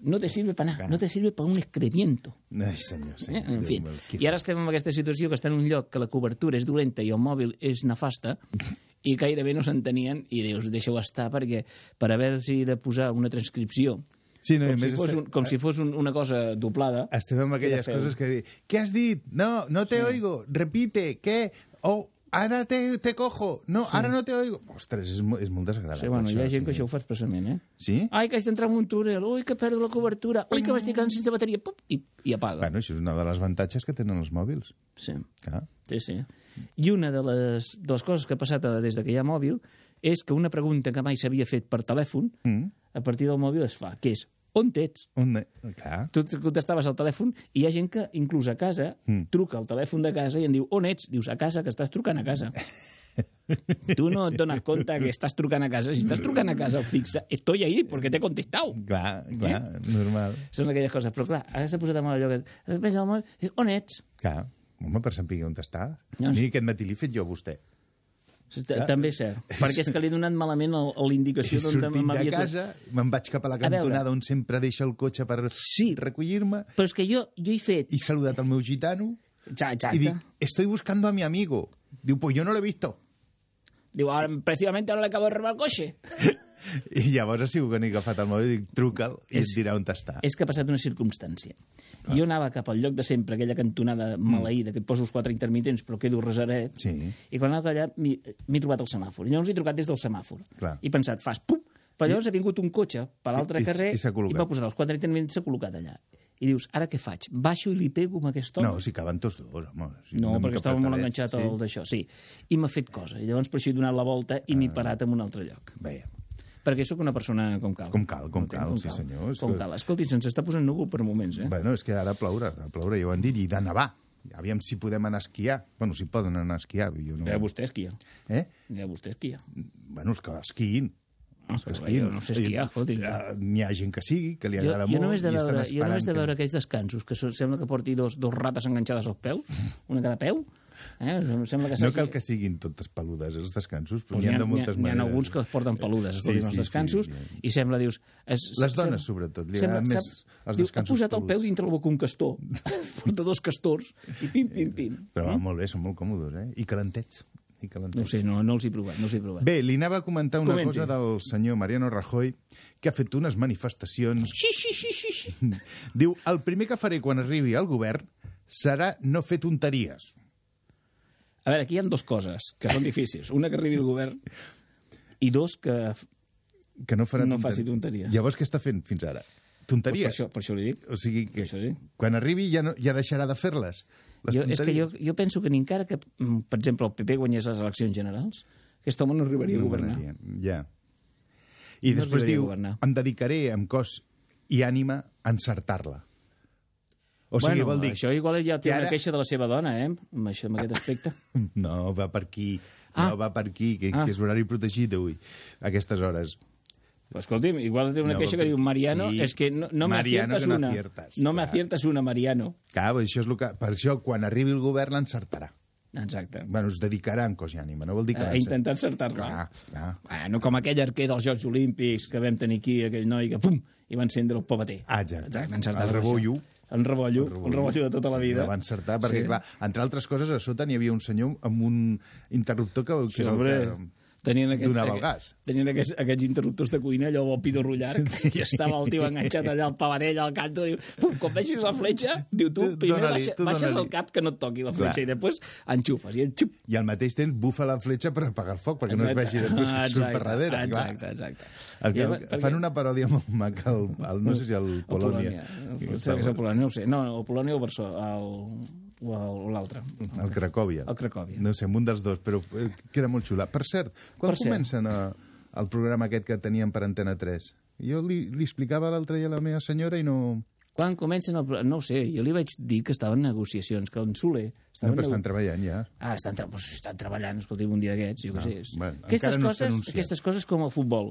No te sirve para nada, no te sirve para un excremiento. Ai, senyor, Eh? senyor. En fi, i ara estem en aquesta situació que està en un lloc que la cobertura és dolenta i el mòbil és nefasta i gairebé no s'entenien i dius, deixeu estar perquè per haver si de posar una transcripció Sí, no, com, si fos, un, com si fos un, una cosa doblada Estem amb aquelles coses que... Què has dit? No, no te oigo. Repite. Què? Oh, ara te, te cojo. No, ara no te oigo. Ostres, és, és molt desagradable. Sí, bueno, hi ha això, gent que això ho fa expressament, eh? Sí? Ai, que haig d'entrar en un túnel, ui, que perdo la cobertura, ui, que m'estic quedant sense bateria, pup, i, i apaga. Bueno, això és una de les avantatges que tenen els mòbils. Sí. Clar. Sí, sí. I una de les, de les coses que ha passat des de que hi ha mòbil és que una pregunta que mai s'havia fet per telèfon, Mm. a partir del mòbil es fa, que és, on ets? Un... Clar. Tu contestaves al telèfon i hi ha gent que, inclús a casa, Mm. truca al telèfon de casa i em diu, on ets? Dius, a casa, que estàs trucant a casa. tu no et dones compte que estàs trucant a casa. Si estàs trucant a casa, fixa, estoy ahí porque te he contestado. Clar, clar, normal. Són aquelles coses. Però clar, ara s'ha posat amb allò que... Pensa, home, on ets? Clar. Home, per saber on està. No, Mira, aquest matí l'he fet jo a vostè. També és cert. Perquè és que li he donat malament l'indicació d'on sortit de m'havia... casa, me'n vaig cap a la A cantonada on sempre deixa el cotxe per Sí. recollir-me Però és que jo, jo he fet... i saludat el meu gitano Ja, i exacte. dic, estoy buscando a mi amigo. Diu, pues yo no lo he visto. Diu, precisamente ahora le acabo de robar el coche. I llavors ha sigut que n'he agafat el mòbil i dic, truca'l i És- et dirà on està. És que ha passat una circumstància. Jo anava cap al lloc de sempre, aquella cantonada maleïda, que poso els quatre intermitents però quedo resaret, Mm. Sí. i quan anava allà m'he trobat el semàfor. I llavors he trucat des del semàfor. Clar. I he pensat, fas pum! Però llavors ha vingut un cotxe per l'altre I- i carrer i col·locat. i m'ha posat els quatre intermitents i s'ha col·locat allà. I dius, ara què faig? Baixo i li pego amb aquest home? No, si caben tots dos, home. Si No, perquè estava molt enganxat sí. al d'això, sí. I m'ha fet cosa. I llavors per això he donat la volta i m'he parat en un altre lloc. Bé, Perquè sóc una persona com cal. Com cal, com cal, sí, senyor. Com que- cal. Escolti, se'ns està posant núvol per moments, eh? bueno, és que ara ploure, a ploure, ja ho han dit, i de nevar. Aviam si podem anar a esquiar. Bueno, si poden anar a esquiar. Jo no... Ja vostè esquia. Eh? Ja vostè esquia. Bueno, és que esquiïn. Ah, que esquiïn. jo no sé esquiar, escolti. Eh, N'hi ha gent que sigui, que li Jo, agrada jo molt, només de veure, jo només de que- veure aquells descansos, que sembla que porti dos, dos rates enganxades als peus, una cada peu, eh? Em sembla que No cal que siguin totes peludes, els descansos, però Pues n'hi n'hi ha ha, de n'hi ha, moltes n'hi ha maneres. alguns que els porten peludes, Sí, sí, els sí, descansos, sí. i sembla, dius... Es, Les sembla- dones, sobretot, li sembla- més sap- els diu, descansos Ha posat el peu peluts. dintre la boca un castor, porta dos castors, i pim, pim, pim. Però va molt bé, són molt còmodes, eh? I calentets. I calentets. No sé, no, no els he provat, no els he provat. Bé, li anava a comentar una Comenti. cosa del senyor Mariano Rajoy, que ha fet unes manifestacions... Sí, sí, sí, sí, sí. Diu, el primer que faré quan arribi al govern serà no fer tonteries. A veure, aquí hi ha dues coses que són difícils. Una, que arribi el govern, i dos, que Que no farà No tonteries. faci tonteries. Llavors, què està fent fins ara? Per Tonteries. això, per això li dic. O sigui, que sí. quan arribi ja, no, ja deixarà de fer-les. Les Jo, és que jo, jo penso que ni encara que, mm, per exemple, el PP guanyés les eleccions generals, aquest home no arribaria a governar. Ja. I No després diu, em dedicaré amb cos i ànima a encertar-la. O sigui, bueno, vol dir... això igual ja té que una ara- queixa de la seva dona, eh? Amb, això, amb aquest aspecte. No, va per aquí. Ah. No, va per aquí, que, Ah. que és horari protegit avui, a aquestes hores. Pues, escolti'm, igual té una No, queixa que diu Mariano, sí. és que no, no me Mariano, aciertas que no una. no aciertas una, Mariano. Clar, això és el que, per això, quan arribi el govern, l'encertarà. Exacte. Bueno, es dedicarà en cos i ànima, no vol dir que... A intentar encertar-la. Clar, clar. Bueno, com aquell arquer dels Jocs Olímpics que vam tenir aquí, aquell noi que, pum, i va encendre el pavater. Ah, exacte. Exacte, El rebollo. En rebollo, el rebollo de tota la vida. Va encertar, perquè, Sí. clar, entre altres coses, a sota n'hi havia un senyor amb un interruptor que, que Sí, és el que... tenien aquests, Donava el gas. Tenien aquests, aquests interruptors de cuina, allò al pidorro llarg, i estava el tio enganxat allà al pavanell, al canto, diu, pum, quan vegis la fletxa, diu tu, primer baixa, tu baixes el cap que no et toqui la Clar. fletxa, i després enxufes, i el xup. I al mateix temps bufa la fletxa per apagar el foc, perquè no es vegi després que surt per darrere. Exacte, clar. exacte. El, que, I, el, perquè- fan una paròdia molt maca, el, el, no sé si el Polònia. Potser que és el Polònia, no ho sé. No, el Polònia o el Barcelona, el, o l'altre. El Cracòvia. El Cracòvia. No sé, un dels dos, però eh, queda molt xula. Per cert, quan Per cert. comencen a, el programa aquest que teníem per Antena 3? Jo li, li explicava l'altre dia a la meva senyora i no... Quan comencen el... pro- No ho sé, jo li vaig dir que estaven en negociacions, que en Soler... No, estaven però estan treballant ja. Ah, estan, tra pues, estan treballant, escolti'm, un dia d'aquests, jo què Ah, sé. bueno, aquestes, no coses, aquestes coses com el futbol.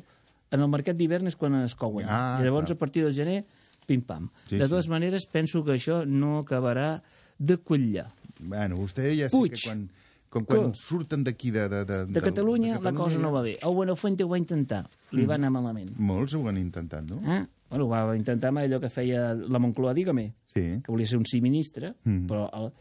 En el mercat d'hivern és quan es couen. Ah, I llavors, clar. a partir del gener, pim-pam. Sí, de sí. totes maneres, penso que això no acabarà de quallar. Bueno, vostè ja sé Puig. que quan, com quan Que- surten d'aquí de, de, de, De Catalunya, la cosa no va bé. El Buenafuente ho va intentar, li Mm. va anar malament. Molts ho han intentat, no? Eh? Bueno, va intentar amb allò que feia la Moncloa, digue-me, Sí. que volia ser un sí ministre, Mm. però el,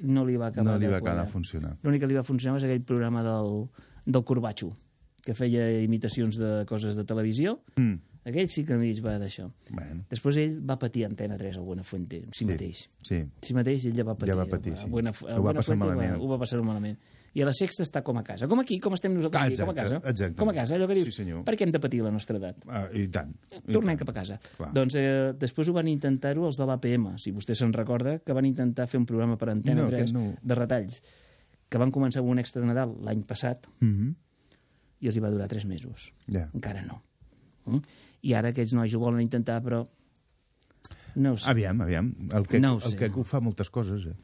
no li va acabar No li de va acabar de funcionar. L'únic que li va funcionar és aquell programa del, del Corbatxo, que feia imitacions de coses de televisió. Mm. Aquell sí que a mi es va d'això. Bueno. Després ell va patir Antena 3 al Buenafuente, en si mateix. Sí. Si mateix ell ja va patir. Ja va patir, a sí. Buena, Ho va passar malament. Va, ho va passar malament. I a la sexta està com a casa. Com aquí, com estem nosaltres Ah, aquí, com a casa. exacte, exacte. Com a casa, allò que dius. Sí, senyor. Per què hem de patir la nostra edat? Ah, I tant. I Tornem tant. cap a casa. Clar. Doncs eh, després ho van intentar-ho els de l'APM, si vostè se'n recorda, que van intentar fer un programa per Antena No, 3 aquest no. de retalls, que van començar amb un extra Nadal l'any passat Mhm. i els hi va durar 3 mesos. Ja. Encara no. Mm? I ara aquests nois ho volen intentar, però no ho sé. Aviam, aviam. El que, No el que ho fa moltes coses, eh?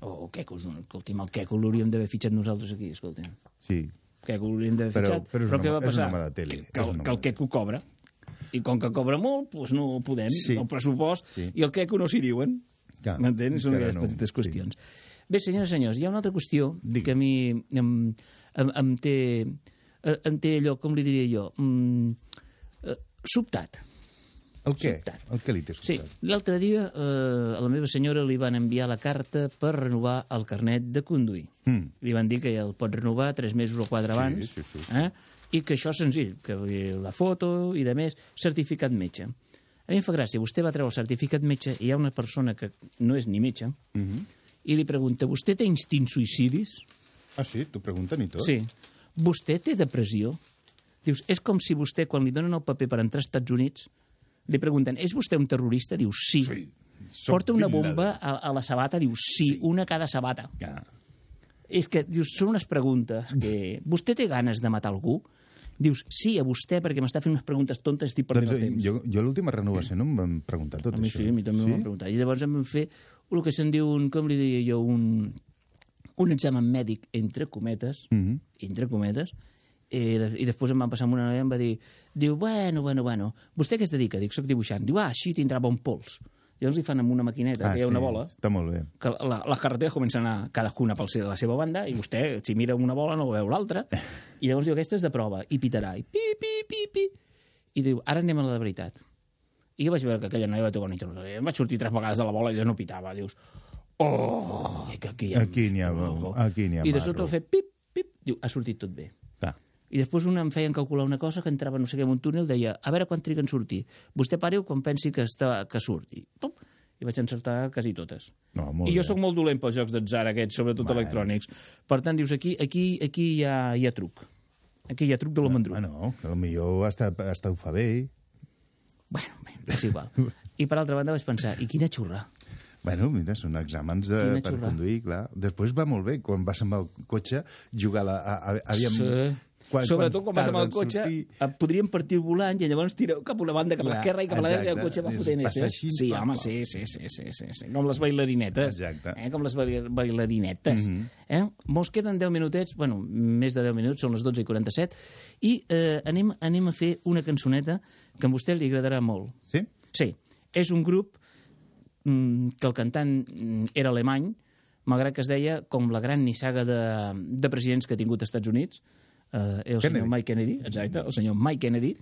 O oh, Queco, escolti'm, el Queco l'hauríem d'haver fitxat nosaltres aquí, escolti'm. Sí. Queco l'hauríem d'haver Però- fitxat. però però un què va home- és un passar? home de tele, Que, que, que el Queco cobra. I com que cobra molt, doncs no podem. Sí. El pressupost Sí. i el Queco no s'hi diuen. Clar, M'entens? Són aquelles no, petites qüestions. Bé, senyores i senyors, hi ha una altra qüestió que a mi em, em, em, té, eh, em té allò, com li diria jo, mm, eh, sobtat. El què? Sobtat. El que li té Sí, sobtat? l'altre dia eh, a la meva senyora li van enviar la carta per renovar el carnet de conduir. Mm. Li van dir que ja el pot renovar tres mesos o quatre Sí, abans, sí, sí. Eh? i que això és senzill, que la foto i de més, certificat metge. A mi em fa gràcia, vostè va treure el certificat metge i hi ha una persona que no és ni metge Mhm. i li pregunta, vostè té instint suïcidis? Ah, sí? T'ho pregunten i tot? Sí. Vostè té depressió? Dius, és com si vostè, quan li donen el paper per entrar als Estats Units, li pregunten, és vostè un terrorista? Diu, sí. sí. Porta una bomba a, a la sabata? Diu, sí, sí. una a cada sabata. Ja. És que, dius, són unes preguntes que... Vostè té ganes de matar algú? Dius, sí, a vostè, perquè m'està fent unes preguntes tontes, estic perdent Doncs el temps. jo, jo l'última renovació no em van preguntar tot a mi això. sí, a mi també m'ho van preguntar. I llavors em van fer el que se'n diu, un, com li diria jo, un, un examen mèdic, entre cometes, Mhm. entre cometes, i, de, i després em van passar amb una noia i em va dir, diu, bueno, bueno, bueno, vostè què es dedica? Dic, soc dibuixant. Diu, ah, així tindrà bon pols. Llavors li fan amb una maquineta, Ah, que hi ha una sí, bola, Està molt bé. que la, les carreteres comencen a anar cadascuna pel de la seva banda i vostè, si mira una bola, no veu l'altra i llavors diu, aquesta és de prova i pitarà i pi, pi, pi, pi i diu, ara anem a la de veritat i jo vaig veure que aquella noia va tocar una interrogació em vaig sortir tres vegades de la bola i ella no pitava dius, oh que aquí, hi ha Aquí n'hi ha, aquí n'hi ha i de sota el fer pip, pip, diu, ha sortit tot bé. I després una em feien calcular una cosa que entrava no sé què en un túnel, deia, a veure quan triga en sortir. Vostè pareu quan pensi que, està, que surt. I, pum, i vaig encertar quasi totes. No, molt I jo sóc molt dolent pels jocs d'atzar aquests, sobretot Bueno. electrònics. Per tant, dius, aquí, aquí, aquí hi, ha, hi ha truc. Aquí hi ha truc de la mandruc. Bueno, que potser hasta, hasta ho fa bé. Bueno, bé, és igual. I per altra banda vaig pensar, i quina xurra. Bueno, mira, són exàmens de, Quina per conduir, clar. Després va molt bé, quan vas amb el cotxe, jugar a. A, a, aviam, Sí. Quan- Sobretot quan vas amb el cotxe, sortir. podríem partir el volant i llavors tireu cap a una banda, cap a l'esquerra i cap a la dreta i el cotxe va fotent eixes. així, Sí, home, sí, sí, sí, sí, sí, sí. Com les bailarinetes. Exacte. Eh? Com les bail- bailarinetes. Mhm. eh? Mos queden 10 minutets, bueno, més de 10 minuts, són les 12 i 47, i eh, anem, anem a fer una cançoneta que a vostè li agradarà molt. Sí? Sí. És un grup mm, que el cantant mm, era alemany, malgrat que es deia com la gran nissaga de, de presidents que ha tingut als Estats Units, eh, el senyor Kennedy. Mike Kennedy, exacte, el senyor Mike Kennedy,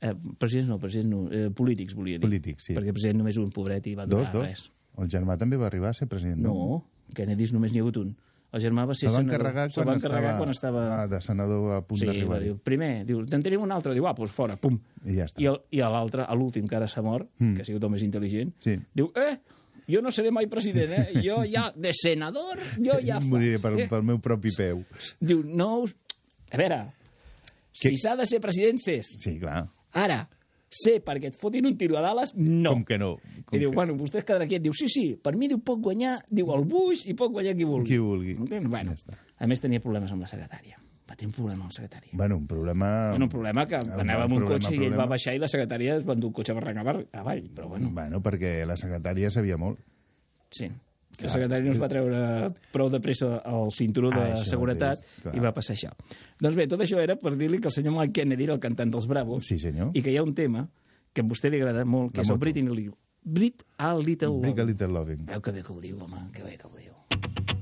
eh, presidents no, presidents no, eh, polítics volia dir. Polítics, sí. Perquè president només un pobret i va Dos, durar dos. res. El germà també va arribar a ser president, no? No, Kennedys només n'hi ha hagut un. El germà va ser van senador. carregar quan, van carregar estava, quan estava... ah, de senador a punt Sí, d'arribar. dir, primer, diu, te'n tenim un altre, diu, ah, doncs fora, pum. I ja està. I, el, i l'altre, a l'últim, que ara s'ha mort, Mm. que ha sigut el més intel·ligent, Sí. diu, eh, jo no seré mai president, eh? Jo ja, de senador, jo ja Moriré per, eh? pel meu propi peu. Diu, no us... A veure, Que- si s'ha de ser president, ses. Sí, clar. Ara, sé perquè et fotin un tiro a dales, no. Com que no? Com I diu, que... bueno, vostè es quedarà aquí. Diu, sí, sí, per mi diu, pot guanyar, diu, el Bush i pot guanyar qui vulgui. Qui vulgui. Entens? Bueno, Ja a més tenia problemes amb la secretària. Va tenir un problema amb la secretària. Bueno, un problema... Bueno, un problema que Un anava amb un problema, cotxe i ell problema. va baixar i la secretària es va endur el cotxe barranc avall, avall, però bueno, Bueno, perquè la secretària sabia molt. sí. Que la secretària no es va treure prou de pressa el cinturó de Ah, seguretat mateix, i va passar això. Doncs bé, tot això era per dir-li que el senyor Mike Kennedy era el cantant dels Bravos Sí, senyor. i que hi ha un tema que a vostè li agrada molt, que La és el moto. Brit, in a Little, Brit a Little Brick a Love. Little Loving. Veu que bé que ho diu, home, que bé que ho diu.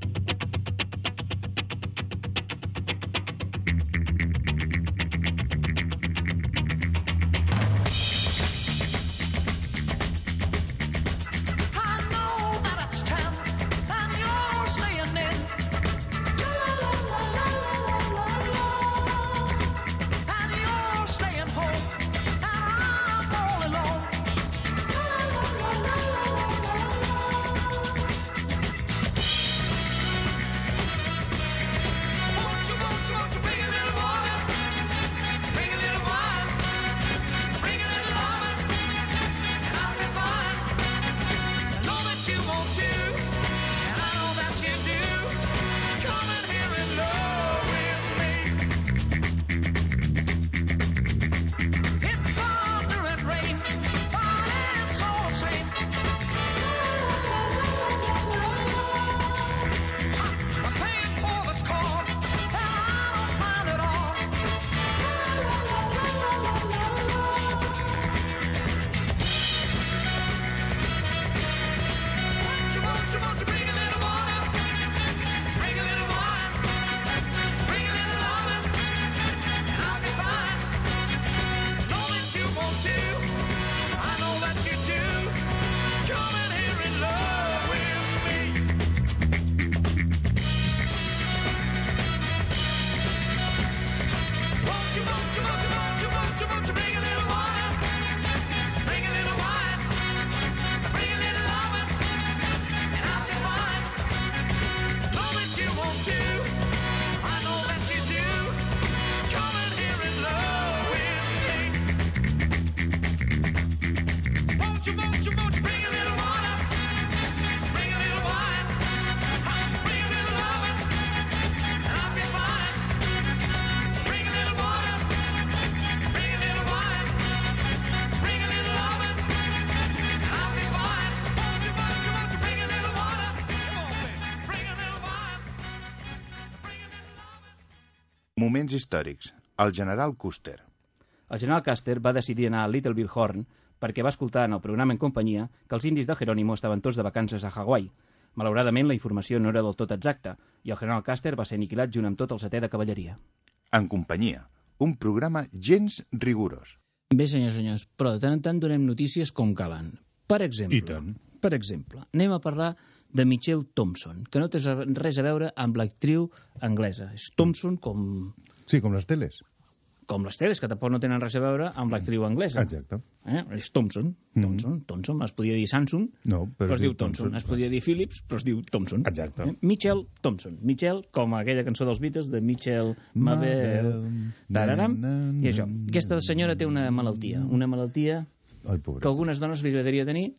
Moments històrics. El general Custer. El general Custer va decidir anar a Little Bill Horn perquè va escoltar en el programa en companyia que els indis de Jerónimo estaven tots de vacances a Hawaii. Malauradament, la informació no era del tot exacta i el general Custer va ser aniquilat junt amb tot el setè de cavalleria. En companyia. Un programa gens rigorós. Bé, senyors, senyors, però de tant en tant donem notícies com calen. Per exemple, I tant. per exemple, anem a parlar de Michelle Thompson, que no té res a veure amb l'actriu anglesa. És Thompson com, Sí, com les teles. Com les teles, que tampoc no tenen res a veure amb l'actriu anglesa. Exacte. Eh? És Thompson. Thompson, Thompson. Es podia dir Samsung, No, però es, diu Thompson. Es podia dir Philips, però es diu Thompson. Exacte. Eh? Michelle Thompson. Michelle, com aquella cançó dels Beatles, de Michelle Mabel. Tararam. I això. Aquesta senyora té una malaltia. Una malaltia Ai, que pobre. algunes dones li agradaria tenir,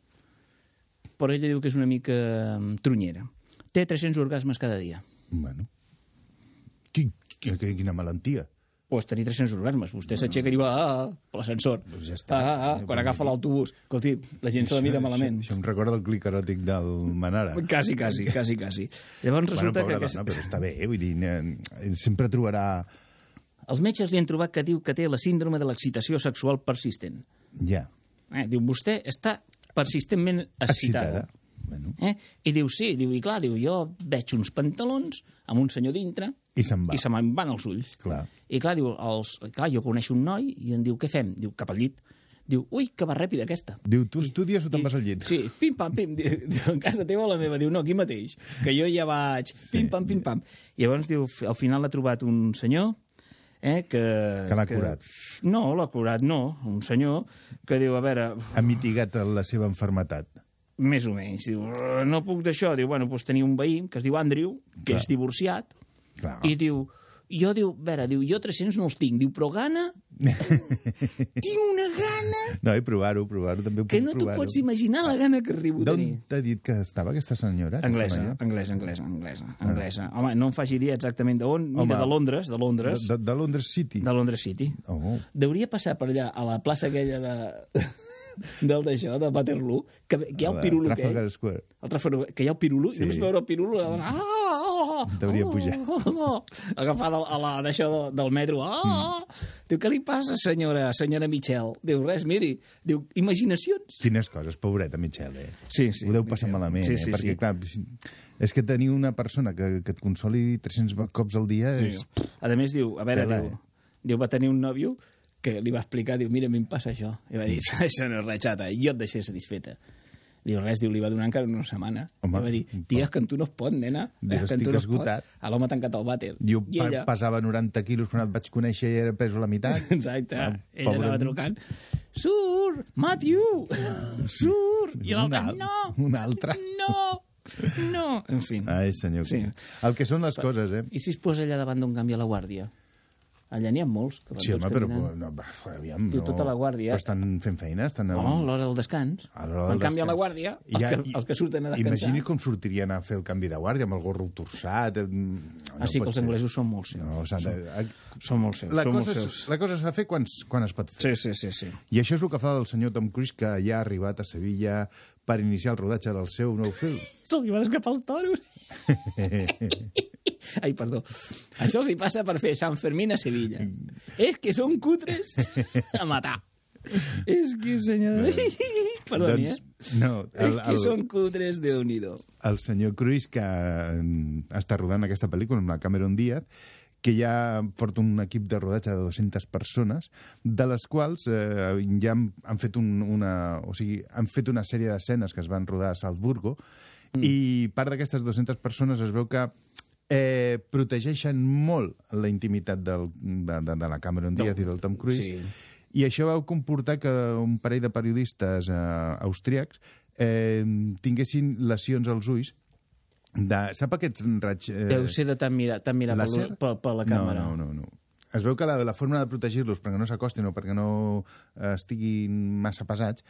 però ella diu que és una mica mm, trunyera. Té 300 orgasmes cada dia. Bueno. Qui, qui, qui, quina malaltia. Pues tenir 300 orgasmes. Vostè s'aixeca i diu, ah, ah, per l'ascensor. Doncs ja està. Ah, ah, ah, quan agafa l'autobús. Escolti, la gent se la mira malament. Això, això em recorda el clic eròtic del Manara. Quasi, quasi, quasi, quasi. Llavors Bueno, resulta que... dona, però està bé, vull dir, eh, sempre trobarà... Els metges li han trobat que diu que té la síndrome de l'excitació sexual persistent. Ja. Eh? Diu, vostè està persistentment excitada. Excitada. Bueno, Eh? I diu, sí, diu, i clar, diu, jo veig uns pantalons amb un senyor dintre I se'n va. i se me'n van els ulls. Clar. I clar, diu, els, clar, jo coneixo un noi i em diu, què fem? Diu, cap al llit. Diu, ui, que va ràpida aquesta. Diu, tu estudies o te'n vas al llit? Sí, pim, pam, pim. Diu, en casa teva o la meva? Diu, no, aquí mateix, que jo ja vaig, pim, pam, pim, pam. I llavors, diu, al final l'ha trobat un senyor, eh, que... Que l'ha curat. No, l'ha curat, no. Un senyor que diu, a veure, Ha mitigat la seva enfermetat. més o menys, diu, "Eh, no puc d'això. Diu, bueno, doncs tenia un veí que es diu Andrew, que Clar. és divorciat, Clar. i diu, jo, diu, a veure, diu, jo 300 no els tinc, diu, però gana, tinc una gana No, i provar-ho, provar-ho, també ho que no t'ho pots imaginar la gana que arribo a D'on tenir. t'ha dit que estava aquesta senyora? aquesta Anglesa, noia? anglesa, anglesa, anglesa, anglesa. Home, no em faci dir exactament d'on. Mira, de Londres, de Londres. De, de, de Londres City? De Londres City. Oh. Deuria passar per allà, a la plaça aquella de... del d'això, de Waterloo, que, que hi ha el pirulo Trafalgar aquell. Square. El Trafalgar, que hi ha el pirulo, Sí. sí. només veure el pirulo, la dona... Ah, ah, T'hauria pujar. ah, agafada a la d'això del, del metro. Ah, mm. Diu, què li passa, senyora, senyora Michel? Diu, res, miri. Diu, imaginacions. Quines coses, pobreta Michelle, eh? Sí, sí. Ho deu passar malament, Sí, eh? sí, Perquè, sí. clar, és que tenir una persona que, que et consoli 300 cops al dia és... A més, diu, a veure, Tela, diu, eh? diu, va tenir un nòvio que li va explicar, diu, mira, a mi em passa això. I va dir, això no és res, xata, jo et deixaré satisfeta. Diu, res, diu, li va donar encara una setmana. Home, I va dir, tia, que amb tu no es pot, nena. Diu, que estic tu no es pot. esgotat. A l'home ha tancat el vàter. Jo I ella, pesava 90 quilos quan et vaig conèixer i era peso la meitat. exacte, Ah, ella pobre- anava trucant, surt, Matthew, surt. I l'altre, no, Un altre. no, no. En fi. Ai, senyor. Sí. El que són les coses, eh? I si es posa allà davant d'on canvia la guàrdia? Allà n'hi ha molts. Que Sí, home, però caminant. no, va, aviam, no. tota la guàrdia. Però estan fent feina, estan... No, a l'hora del descans. A l'hora del la descans. guàrdia, I els, ja- que, els que surten a descansar... Imagini com sortirien a fer el canvi de guàrdia amb el gorro torçat. eh, No, Ah, sí, que els ser. anglesos són molt seus. No, s'ha de... Són molt seus, La són molt cosa, seus. la cosa s'ha de fer quan, quan es pot fer. Sí, sí, sí, sí. I això és el que fa el senyor Tom Cruise, que ja ha arribat a Sevilla per iniciar el rodatge del seu nou film. Se'ls van escapar els toros. Ai, perdó. Això s'hi passa per fer Sant Fermín a Sevilla. És que són cutres a matar. És que, senyor... Perdoni, Doncs, eh? no, el- És que el- són cutres, déu nhi el senyor Cruise, que mm, està rodant aquesta pel·lícula amb la Cameron Diaz, que ja porta un equip de rodatge de 200 persones, de les quals eh, ja han, han, fet un, una, o sigui, han fet una sèrie d'escenes que es van rodar a Salzburgo, mm. i part d'aquestes 200 persones es veu que eh, protegeixen molt la intimitat del, de, de, de la Cameron Diaz i del Tom Cruise, Sí. i això va comportar que un parell de periodistes eh, austríacs eh, tinguessin lesions als ulls de... Sap aquests raig... Eh, Deu ser de tant mirar, tant mirar per, per, per la càmera. No, no, no. no. Es veu que la, la forma de protegir-los perquè no s'acostin o perquè no eh, estiguin massa pesats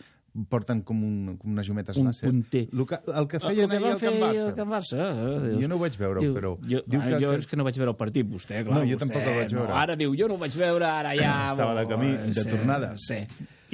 porten com, un, com unes llumetes Un làser. punter. El que, el que El feien que ahir al Camp Barça. Camp Barça. eh, Jo no ho vaig veure, diu, però Jo, diu ara, que- jo és que no vaig veure el partit, vostè, clar. No, jo vostè, tampoc el vaig veure. No, ara diu, jo no ho vaig veure, ara ja... Estava de camí, de sí, tornada. Sí.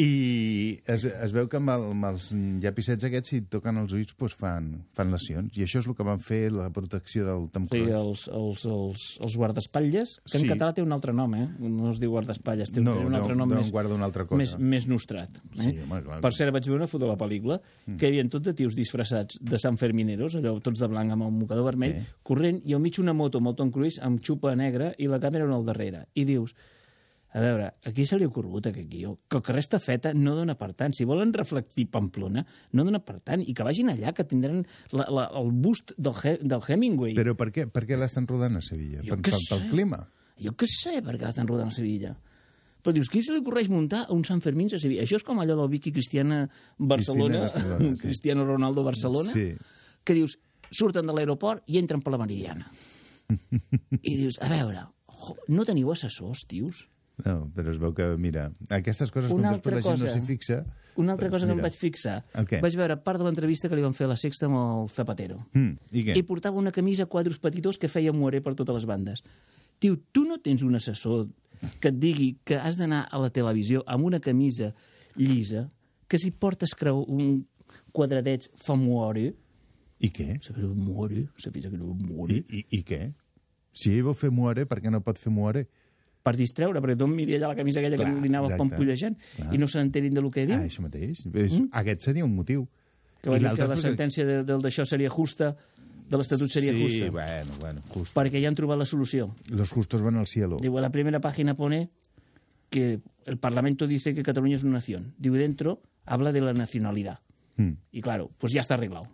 I es, es veu que amb, el, amb els llapissets aquests, si toquen els ulls, doncs fan, fan lesions. I això és el que van fer la protecció del Tom Sí, Cruise. els, els, els, els guardaespatlles, que en Sí. català té un altre nom, eh? No es diu guardaespatlles, té, No, té un altre no, nom no, més, guarda una altra cosa. més, més nostrat. Eh? Sí, home, clar. Per cert, vaig veure una foto de la pel·lícula que hi havia tot de tios disfressats de Sant Fermineros, allò tots de blanc amb el mocador vermell, Sí. corrent, i al mig una moto amb el Tom Cruise amb xupa negra i la càmera en el darrere. I dius, a veure, aquí se li ha ocorregut aquest guió, que el carrer Estafeta no dona per tant. Si volen reflectir Pamplona, no dona per tant. I que vagin allà, que tindran la, la, el bust del, He, del Hemingway. Però per què, per què l'estan rodant a Sevilla? Jo Per, pel sé. clima? Jo què sé per què l'estan rodant a Sevilla. Però dius, qui se li ocorreix muntar un Sant Fermín a Sevilla? Això és com allò del Vicky Cristiana Barcelona, Cristina Barcelona, sí. Cristiano Ronaldo Barcelona, Sí. que dius, surten de l'aeroport i entren per la Meridiana. I dius, a veure, no teniu assessors, tios? No, però es veu que, mira, aquestes coses, Una com després la gent no cosa. s'hi fixa... Una altra doncs cosa que em mira. vaig fixar. Què? Vaig veure part de l'entrevista que li van fer a la Sexta amb el Zapatero. Mm, I què? I portava una camisa a quadros petitós que feia moaré per totes les bandes. Tio, tu no tens un assessor que et digui que has d'anar a la televisió amb una camisa llisa, que si portes creu un quadradet fa muore. I què? Muore, se veu que no muore. I, i, I què? Si ell vol fer muare, per què no pot fer muare? Per distreure, perquè tothom miri allà la camisa aquella Clar, que li anava Clar. i no s'enterin del que diu. Ah, això mateix. És, mm? Aquest seria un motiu. que va I dir que la és sentència de, del d'això seria justa, de l'Estatut seria sí, justa. bueno, bueno, justo. Perquè ja han trobat la solució. Los justos van al cielo. Digo, a la primera página pone que el Parlamento dice que Cataluña es una nación. Diu, dentro habla de la nacionalidad. Mm. I, claro, pues ja està arreglat.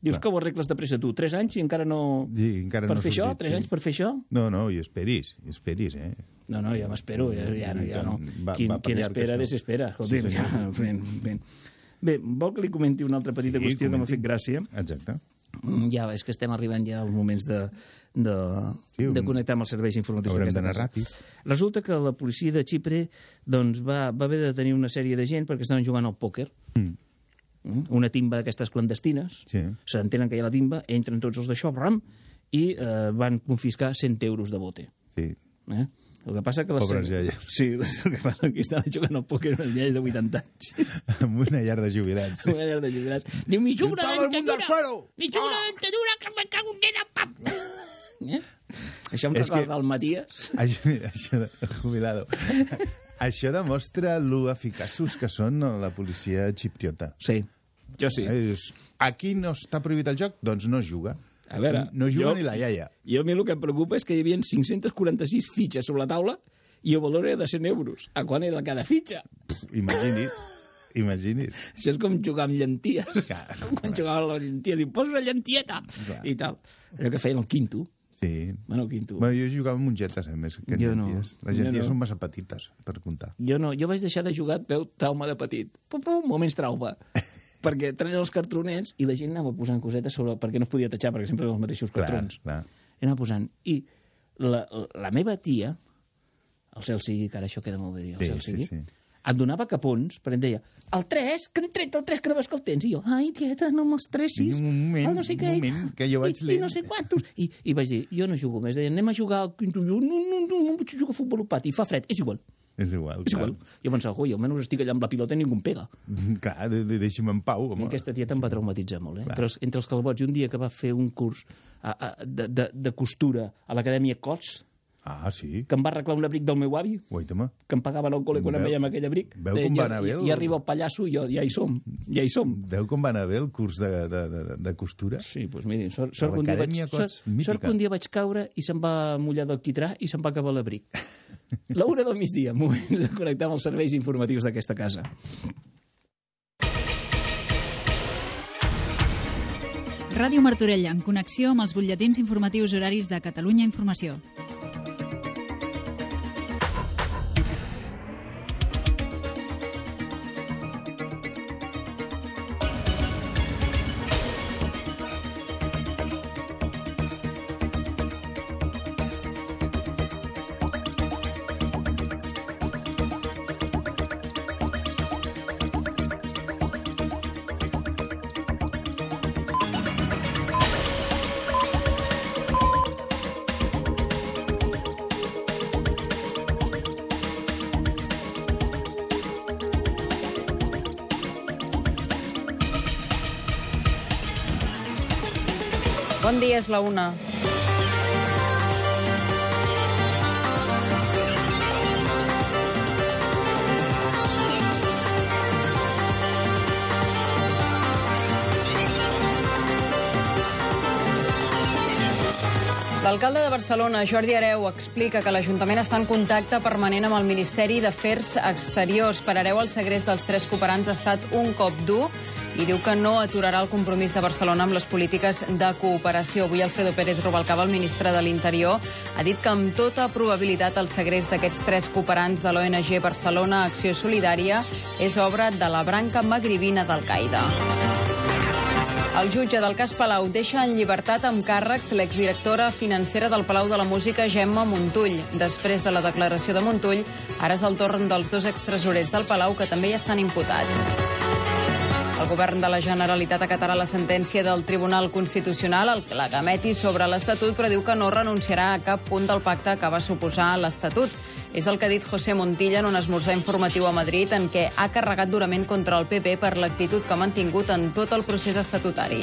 Dius que ho arregles de pressa tu. Tres anys i encara no... Sí, encara per no fer això? sortit, Tres sí. anys per fer això? No, no, i esperis, esperis, eh? No, no, ja m'espero, ja, ja, no, ja no. Va- Quin, va quin espera, desespera. Escolti'm, Sí, ja, senyor. ben, ben. Bé, vol que li comenti una altra petita Sí, qüestió que m'ha comenti. fet gràcia? Exacte. Mm, Ja, és que estem arribant ja als moments de, de, Sí, de connectar amb els serveis informatius haurem d'anar ràpid. Resulta que la policia de Xipre doncs, va, va haver de tenir una sèrie de gent perquè estaven jugant al pòquer. Mm. Mm, Una timba d'aquestes clandestines. Sí. S'entenen que hi ha la timba, entren tots els d'això, ram, i eh, van confiscar 100 euros de bote. Sí. Eh? El que passa que... Les... Pobres iaies. Sí, el que passa que estava jugant al pòquer unes iaies de 80 anys. Amb una llar de jubilats. Sí. Una llar de jubilats. Diu, mi juga una el dentadura! Mi juga una dentadura que me cago en nena, pap! Eh? Això em És que- recorda el Matías. Això, això de, jubilado. això demostra lo eficaços que són la policia xipriota. Sí, jo sí. Aquí no està prohibit el joc, doncs no juga. A veure, no juga jo- ni la iaia. Jo a mi el que em preocupa és que hi havia 546 fitxes sobre la taula i el valor era de 100 euros. A quan era cada fitxa? Imagini's. Imagini's. Això és com jugar amb llenties. Clar. Quan jugava a les llenties, diu, posa una llentieta! Clar. I tal. Allò que feien el quinto. Sí. Bueno, el quinto. Bueno, jo jugava amb mongetes, a més, que Jo no. llenties. Les Jo llenties no. són massa petites, per comptar. Jo no, jo vaig deixar de jugar, veu, trauma de petit. Pum, pum, moments trauma. perquè treien els cartronets i la gent anava posant cosetes sobre... perquè no es podia tatxar, perquè sempre eren els mateixos Clar, cartrons. clar. I anava posant. I la, la meva tia, el cel sigui, que ara això queda molt bé dir, el Sí, cel sí, sigui, sí. em donava capons, perquè em deia, el 3, que hem tret el 3, que no veus que el tens? I jo, ai, tieta, no me'ls tressis. Un moment, el no sé un què, i moment, que jo vaig I, I lent. no sé quantos. I, I vaig dir, jo no jugo més. Deien, anem a jugar al quinto. Jo, no, no, no, no vaig jugar a futbol al pati, fa fred. És igual. És igual. És igual. Jo pensava, oi, almenys estic allà amb la pilota i ningú em pega. Clar, de, de, deixi'm en pau. Home. Aquesta tieta em va traumatitzar molt, eh? Clar. Però entre els calbots, i un dia que va fer un curs a, a, de, de, de costura a l'Acadèmia Cots, Ah, sí? que em va arreglar un abric del meu avi, Guaitama. que em pagaven al col·le quan em Veu- veiem aquell abric. veu Deien, com va anar bé el- I, I arriba el pallasso i jo, ja hi som, ja hi som. Veu com va anar bé el curs de, de, de, de costura? Sí, doncs miri, sort, sort, que un dia vaig, sort, sort que un dia vaig caure i se'm va mullar del quitrà i se'm va acabar l'abric. La una del migdia, moments de connectar amb els serveis informatius d'aquesta casa. Ràdio Martorell, en connexió amb els butlletins informatius horaris de Catalunya Informació. Bon dia, és la una. L'alcalde de Barcelona, Jordi Areu, explica que l'Ajuntament està en contacte permanent amb el Ministeri d'Afers Exteriors. Per Areu, el segrest dels tres cooperants ha estat un cop dur i diu que no aturarà el compromís de Barcelona amb les polítiques de cooperació. Avui Alfredo Pérez Rubalcaba, el ministre de l'Interior, ha dit que amb tota probabilitat el segrest d'aquests tres cooperants de l'ONG Barcelona Acció Solidària és obra de la branca magribina d'Al-Qaeda. El jutge del cas Palau deixa en llibertat amb càrrecs l'exdirectora financera del Palau de la Música, Gemma Montull. Després de la declaració de Montull, ara és el torn dels dos extresorers del Palau que també hi estan imputats. El govern de la Generalitat acatarà la sentència del Tribunal Constitucional, el la que emeti sobre l'Estatut, però diu que no renunciarà a cap punt del pacte que va suposar l'Estatut. És el que ha dit José Montilla en un esmorzar informatiu a Madrid en què ha carregat durament contra el PP per l'actitud que ha mantingut en tot el procés estatutari.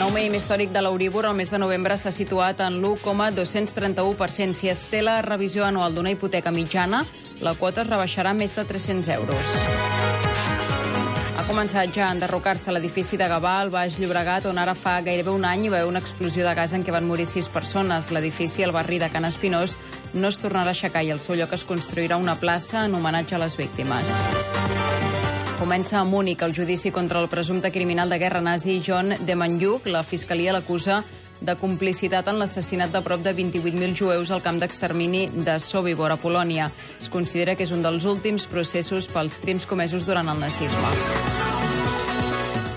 Nou mínim històric de l'Euríbor al mes de novembre s'ha situat en l'1,231%. Si es té la revisió anual d'una hipoteca mitjana, la quota es rebaixarà més de 300 euros. Començat ja a enderrocar-se l'edifici de Gavà al Baix Llobregat, on ara fa gairebé un any hi va haver una explosió de gas en què van morir sis persones. L'edifici al barri de Can Espinós no es tornarà a aixecar i al seu lloc es construirà una plaça en homenatge a les víctimes. Comença a Múnich el judici contra el presumpte criminal de guerra nazi John Demjanjuk. La Fiscalia l'acusa de complicitat en l'assassinat de prop de 28.000 jueus al camp d'extermini de Sobibor, a Polònia. Es considera que és un dels últims processos pels crims comesos durant el nazisme.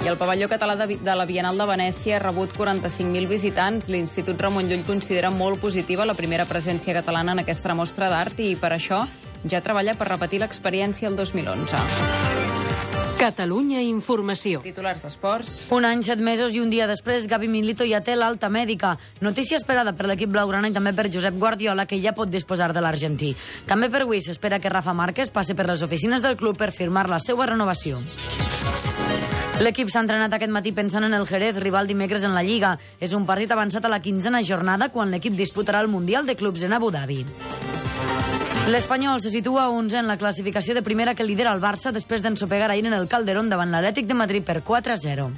I el pavelló català de, de la Bienal de Venècia ha rebut 45.000 visitants. L'Institut Ramon Llull considera molt positiva la primera presència catalana en aquesta mostra d'art i per això ja treballa per repetir l'experiència el 2011. Catalunya Informació. Titulars d'esports. Un any, set mesos i un dia després, Gavi Milito ja té l'alta mèdica. Notícia esperada per l'equip blaugrana i també per Josep Guardiola, que ja pot disposar de l'argentí. També per avui s'espera que Rafa Márquez passi per les oficines del club per firmar la seva renovació. L'equip s'ha entrenat aquest matí pensant en el Jerez, rival dimecres en la Lliga. És un partit avançat a la quinzena jornada quan l'equip disputarà el Mundial de Clubs en Abu Dhabi. L'Espanyol se situa 11 en la classificació de primera que lidera el Barça després d'ensopegar ahir en el Calderón davant l'Atlètic de Madrid per 4-0.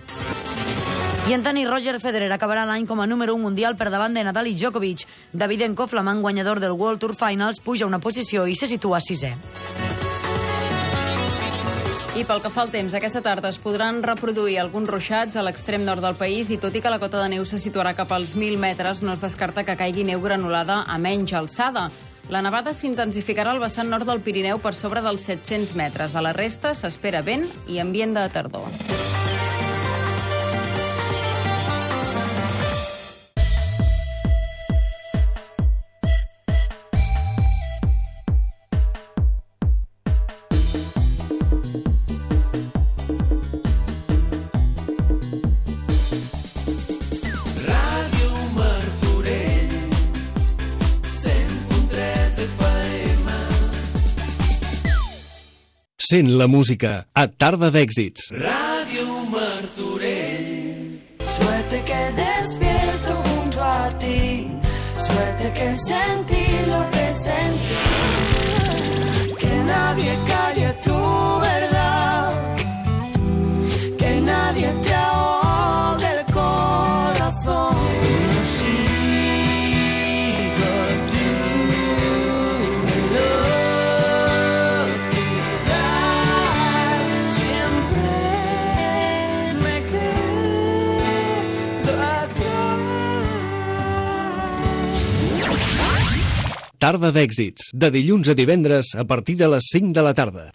I en tenis, Roger Federer acabarà l'any com a número 1 mundial per davant de Nadal i Djokovic. Davidenko, flamant guanyador del World Tour Finals, puja una posició i se situa sisè. I pel que fa al temps, aquesta tarda es podran reproduir alguns ruixats a l'extrem nord del país i tot i que la cota de neu se situarà cap als 1.000 metres, no es descarta que caigui neu granulada a menys alçada. La nevada s'intensificarà al vessant nord del Pirineu per sobre dels 700 metres. A la resta s'espera vent i ambient de tardor. Sent la música a Tarda d'Èxits. Radio Martorell. Suerte que despierto junto a ti, suerte que sentí lo que sentí. Que nadie Tarda d'Èxits, de dilluns a divendres a partir de les 5 de la tarda.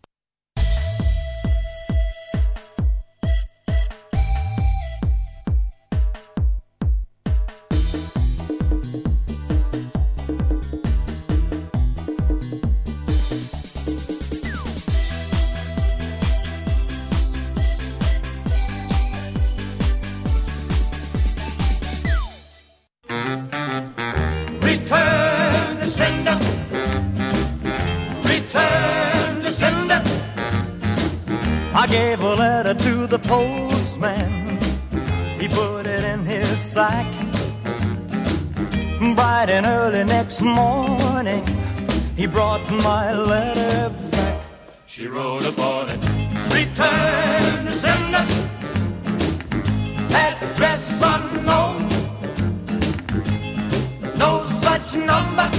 Bright and early next morning, he brought my letter back. She wrote upon it. Return to sender. Address unknown. No such number.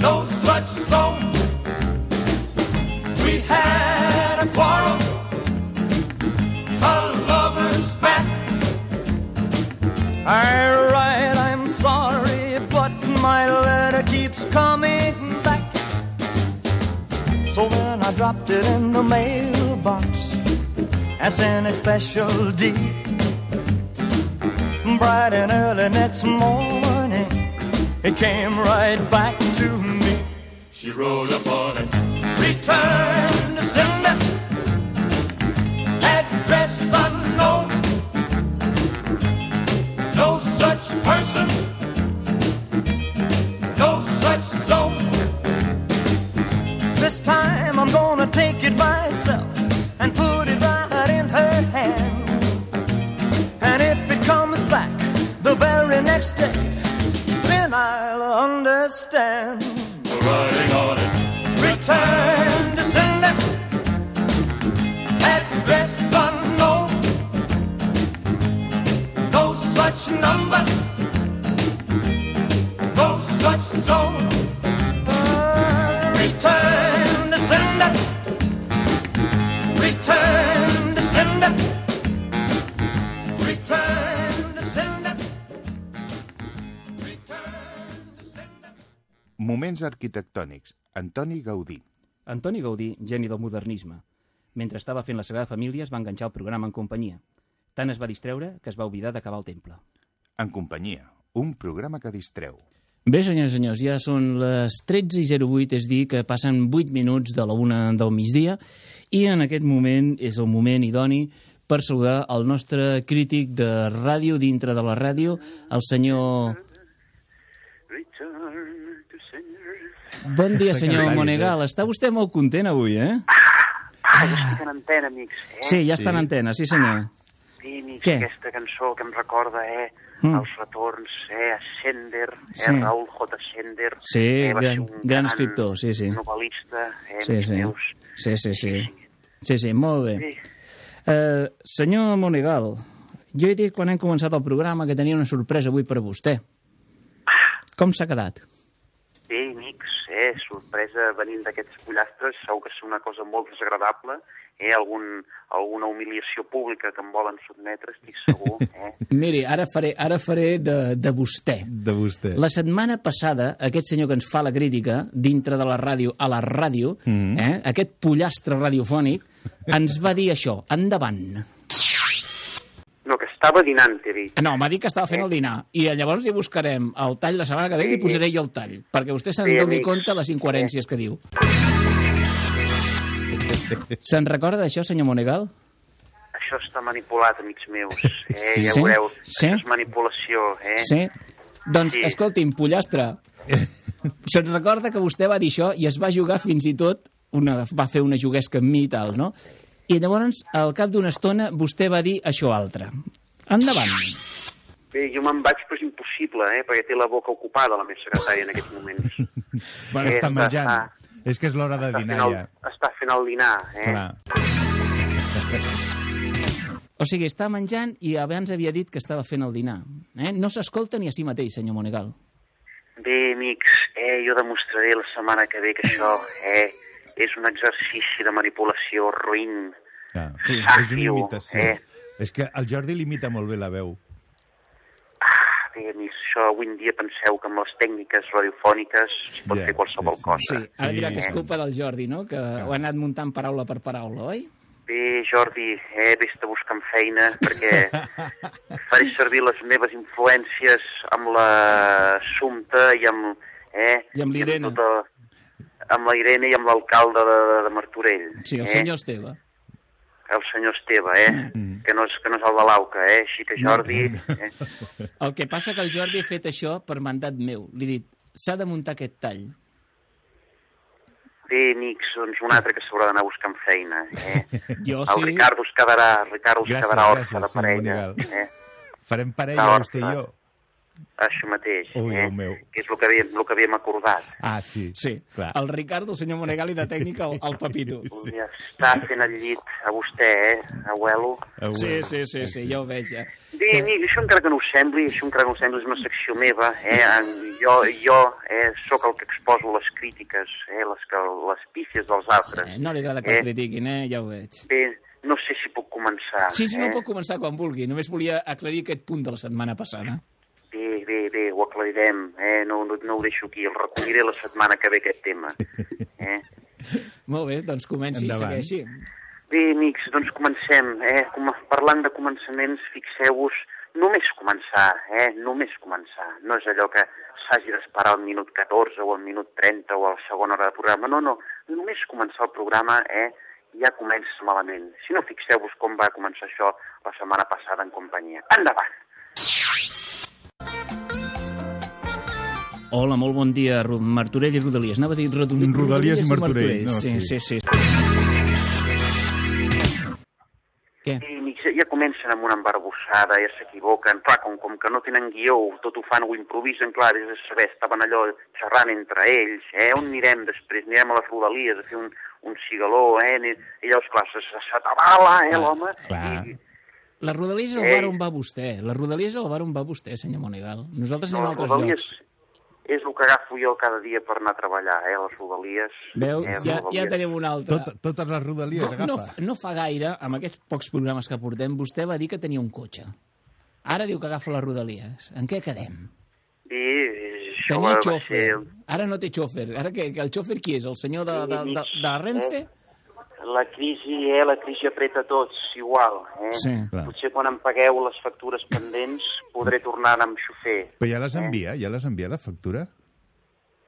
No such zone. Dropped it in the mailbox as in a special deed. Bright and early next morning, it came right back to me. She wrote upon it. Return Moments arquitectònics. Antoni Gaudí. Antoni Gaudí, geni del modernisme. Mentre estava fent la Sagrada Família es va enganxar al programa en companyia. Tant es va distreure que es va oblidar d'acabar el temple. En companyia. Un programa que distreu. Bé, senyors i senyors, ja són les 13 i 08, és dir, que passen 8 minuts de la una del migdia i en aquest moment és el moment idoni per saludar el nostre crític de ràdio dintre de la ràdio, el senyor... Bon dia, senyor Monegal. Està vostè molt content avui, eh? Ah, ja estic en antena, amics. Eh? Sí, ja està en antena, sí senyor. Sí, amics, Què? aquesta cançó que em recorda, eh? Mm. Els retorns, eh? A Sender, eh? Sí. Raúl J. Sender. Sí, eh? va gran, ser un gran escriptor, sí, sí. novel·lista, eh? Sí, amics sí. meus. Sí, sí, sí. Sí, sí, molt bé. Sí. Eh, senyor Monegal, jo he dit quan hem començat el programa que tenia una sorpresa avui per a vostè. Com s'ha quedat? Bé, amics, eh? Sorpresa venint d'aquests pollastres, segur que és una cosa molt desagradable, eh? Algun, alguna humiliació pública que em volen sotmetre, estic segur, eh? Miri, ara faré, ara faré de, de vostè. De vostè. La setmana passada, aquest senyor que ens fa la crítica dintre de la ràdio a la ràdio, Mhm. eh, aquest pollastre radiofònic, ens va dir això, endavant. Estava dinant, he dit. No, m'ha dit que estava fent el dinar. I llavors li buscarem el tall la setmana que ve i li posaré jo el tall, perquè vostè se'n Sí, doni amics. compte les incoherències que diu. Se'n recorda d'això, senyor Monegal? Això està manipulat, amics meus. Eh? Sí? Ja Sí? veureu. Sí? Això és manipulació, eh? Sí? Doncs, Sí. escolti'm, pollastre, se'n recorda que vostè va dir això i es va jugar fins i tot, una, va fer una juguesca amb mi i tal, no? I llavors, al cap d'una estona, vostè va dir això altre. Endavant. Bé, jo me'n vaig, però és impossible, eh? Perquè té la boca ocupada, la meva secretària, en aquests moments. Bueno, Eh, està menjant. està- És que és l'hora de dinar el, ja. està fent el dinar, eh? Clar. O sigui, està menjant i abans havia dit que estava fent el dinar. Eh? No s'escolta ni a si mateix, senyor Monegal. Bé, amics, eh, jo demostraré la setmana que ve que això eh, és un exercici de manipulació ruïn. Clar. Sí, és una imitació. eh? És que el Jordi limita molt bé la veu. Bé, amics, això avui en dia penseu que amb les tècniques radiofòniques es pot Ja, fer qualsevol sí, sí. cosa. Sí, ara dirà que és culpa del Jordi, no? Que ho ha anat muntant paraula per paraula, oi? Bé, Jordi, eh, vés-te buscant feina perquè faré servir les meves influències amb la Sumta i amb... Eh, I amb l'Irene. tota- amb la Irene i amb l'alcalde de, de Martorell. Sí, el eh? senyor Esteve. El senyor Esteve, eh? Mm. Que, no és, que no és el de l'Auca, eh? Així que Jordi... Eh? El que passa que el Jordi ha fet això per mandat meu. Li he dit, s'ha de muntar aquest tall. Bé, amics, doncs un altre que s'haurà d'anar buscant feina, eh? Jo el sí. Ricardo es quedarà, Ricardo es Gràcies, quedarà orfe gràcies, de parella. Eh? Farem parella, vostè i jo. Això mateix, Ui, eh? Meu. Que és el que havíem, el que havíem acordat. Ah, sí. Sí, Clar. el Ricardo, el senyor Monegal i de tècnica, el, el Pepito. Sí. Està fent el llit a vostè, eh, abuelo? Sí, sí, sí, sí, ja ho veig, ja. Bé, amic, això encara que no ho sembli, això encara que no ho sembli, és una secció meva, eh? En- Jo, jo eh, sóc el que exposo les crítiques, eh? Les, que, les pífies dels altres. Eh, no li agrada que el critiquin, eh? Ja ho veig. Bé, no sé si puc començar. Sí, sí, no eh? pot començar quan vulgui. Només volia aclarir aquest punt de la setmana passada. Bé, bé, bé, ho aclarirem, eh? No, no, no ho deixo aquí, el recolliré la setmana que ve aquest tema. Eh? Molt bé, doncs comenci i segueixi. Bé, amics, doncs comencem. Eh? Com, parlant de començaments, fixeu-vos, només començar, eh? només començar. No és allò que s'hagi d'esperar al minut 14 o al minut 30 o a la segona hora de programa. No, no, només començar el programa eh? ja comença malament. Si no, fixeu-vos com va començar això la setmana passada en companyia. Endavant! Hola, molt bon dia, Martorell i Rodalies. Anava a dir Rodalies, Rodalies i Martorell, no, sí, sí. sí, sí. Què? Ja comencen amb una embarbussada, ja s'equivoquen. Clar, com, com que no tenen guió, tot ho fan, ho improvisen, clar, és de saber, estaven allò xerrant entre ells, eh? On anirem després? Anirem a les Rodalies a fer un, un cigaló, eh? I llavors, clar, se- se- s'atabala, eh, l'home? Clar. I, La Rodalies és el bar on va vostè. La Rodalies és el bar on va vostè, senyor Monegal. Nosaltres no, anem a les altres Rodalies llocs. És el que agafo jo cada dia per anar a treballar, eh? Les Rodalies. Veu? Eh, les Ja, ja Rodalies. tenim un altre. Tot, totes les rodalies no, no, agafa. fa- no fa gaire, amb aquests pocs programes que portem, vostè va dir que tenia un cotxe. Ara diu que agafa les Rodalies. En què quedem? I això Tenia xòfer. ser... Ara no té xòfer. Ara que, que el xòfer qui és? El senyor de, de, de, de Renfe? La crisi, eh, la crisi apreta tots igual. Eh? Sí. Clar. Potser quan em pagueu les factures pendents podré tornar amb xofer. Però ja les envia, ja les envia la factura?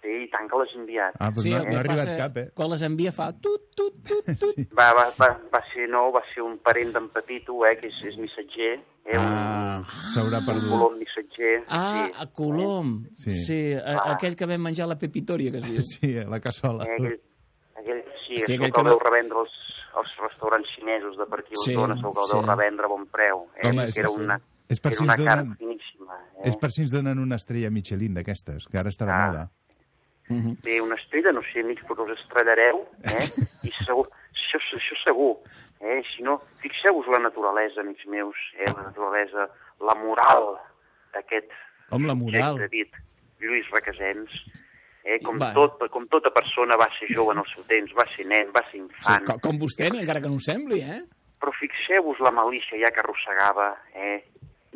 Sí, i tant que l'has enviat. Ah, doncs Sí, no, no ha arribat passa, cap, eh? Quan les envia fa tut, tut, tut, tut. Va, va, va, va ser, no, va ser un parent d'en Petito, eh, que és, és missatger. Eh, Ah, s'haurà un, un perdut. colom missatger. Ah, sí. a Colom. Sí. sí a, aquell que vam menjar a la Pepitòria, que es diu. Sí, a la cassola. Eh, aquell, sí, Sí, sí que el no- deu revendre als, als restaurants xinesos de per aquí a Sí, Osona, segur que el deu sí. revendre a bon preu. Eh, Home, que és era que sí. una, És per era si una ens donen- finíssima. Eh? És per si ens donen una estrella Michelin d'aquestes, que ara està de Ah. moda. Bé, una estrella, no sé, amics, però us estrellareu, eh? I segur, això, això segur, eh? Si no, fixeu-vos la naturalesa, amics meus, eh? La naturalesa, la moral d'aquest Com la moral. dit Lluís Requesens, eh? Com, Va. tot, com tota persona va ser jove en el seu temps, va ser nen, va ser Sí, infant, com, com vostè, encara que no ho sembli, eh? però fixeu-vos la malícia ja que arrossegava, eh?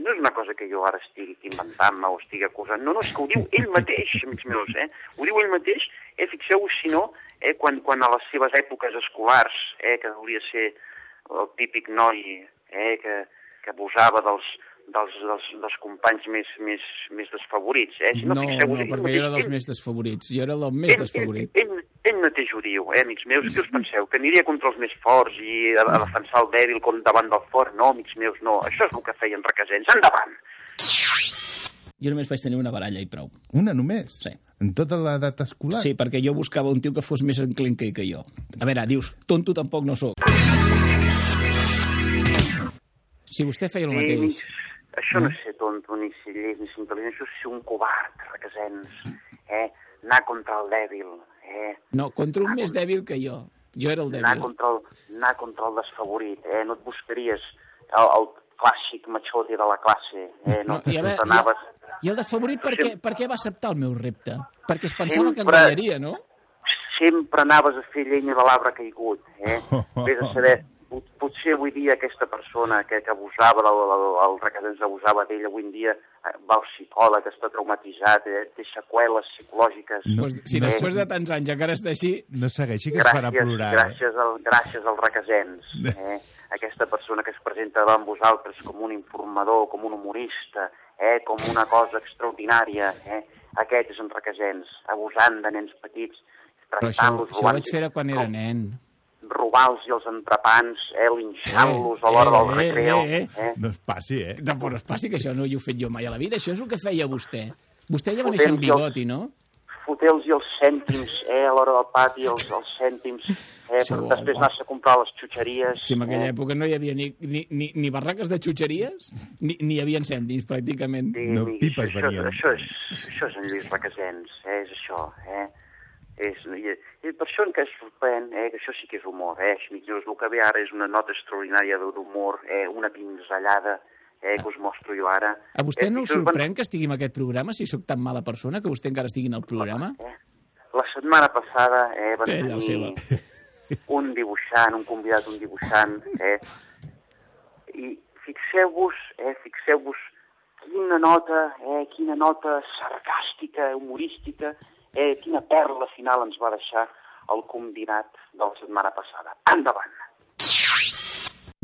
No és una cosa que jo ara estigui inventant-me o estigui acusant. No, no, és que ho diu ell mateix, amics meus, eh? Ho diu ell mateix, eh? Fixeu-vos, si no, eh? quan, quan a les seves èpoques escolars, eh? que volia ser el típic noi eh? que, que abusava dels, dels, dels, dels companys més, més, més desfavorits, eh? Si No, no, no, ell perquè jo era mateix- dels ell- més desfavorits. Jo era del més desfavorit. ell, ell mateix ho diu, eh, amics meus, què us penseu? Que aniria contra els més forts i a, a defensar el dèbil com davant del fort? No, amics meus, no. Això és el que feien Requesens. Endavant! Jo només vaig tenir una baralla i prou. Una només? Sí. En tota l'edat escolar? Sí, perquè jo buscava un tio que fos més enclenque que jo. A veure, dius, tonto tampoc no sóc. Si vostè feia el Sí, mateix... això no és ser tonto, ni ser llest, ni ser intel·ligent, això és ser un covard, Requesens. Eh? Anar contra el dèbil, eh? No, contra un més dèbil que jo. Jo era el Anar dèbil. contra el, anar contra el desfavorit, eh? No et buscaries el, el clàssic machote de la classe, eh? No, I, a no veure, t'anaves... I el desfavorit per què, per què va acceptar el meu repte? Perquè es pensava que em Sempre- guanyaria, no? sempre anaves a fer llenya de l'arbre caigut, eh? Vés a saber, pot- potser avui dia aquesta persona que, que abusava, del, del, el Requesens abusava d'ell, avui en dia eh, va al psicòleg, està traumatitzat, eh? té seqüeles psicològiques. No, Pues, si després de tants anys encara està així... No segueixi, que es farà gràcies, plorar. eh? gràcies, al, gràcies als requesens. Eh? Aquesta persona que es presenta davant vosaltres com un informador, com un humorista, eh? com una cosa extraordinària. Eh? Aquest és un requesens, abusant de nens petits, Però això, això ho vaig fer quan era nen. Robant-los els entrepans, eh? linxant-los a l'hora del recreu. Eh, eh, Eh? No es passi, eh? Tampoc no es passi que això no hi he fet jo mai a la vida. Això és el que feia vostè. Vostè ja va néixer amb bigoti, no? Foter-los els cèntims eh? a l'hora del pati, els, els cèntims, eh? Sí, per bo, després anar-se a comprar les xutxeries. Si en aquella eh? època no hi havia ni, ni, ni, ni barraques de xutxeries, ni, ni hi havia cèntims, pràcticament. No, pipes això, venien. Això és, això és en Lluís Requesens, eh? és això. Eh? És, i, i per això que es sorprèn, eh? que això sí que és humor. Eh? Meus, el que ve ara és una nota extraordinària d'humor, eh? una pinzellada eh? que us mostro jo ara. A vostè eh, no el fixeu-vos, sorprèn que estigui en aquest programa, si sóc tan mala persona, que vostè encara estigui en el programa? La setmana passada eh, Ella, tenir un dibuixant, un convidat, un dibuixant, eh? i fixeu-vos, eh, fixeu-vos quina nota, eh, quina nota sarcàstica, humorística, eh, quina perla final ens va deixar el convidat de la setmana passada. Endavant!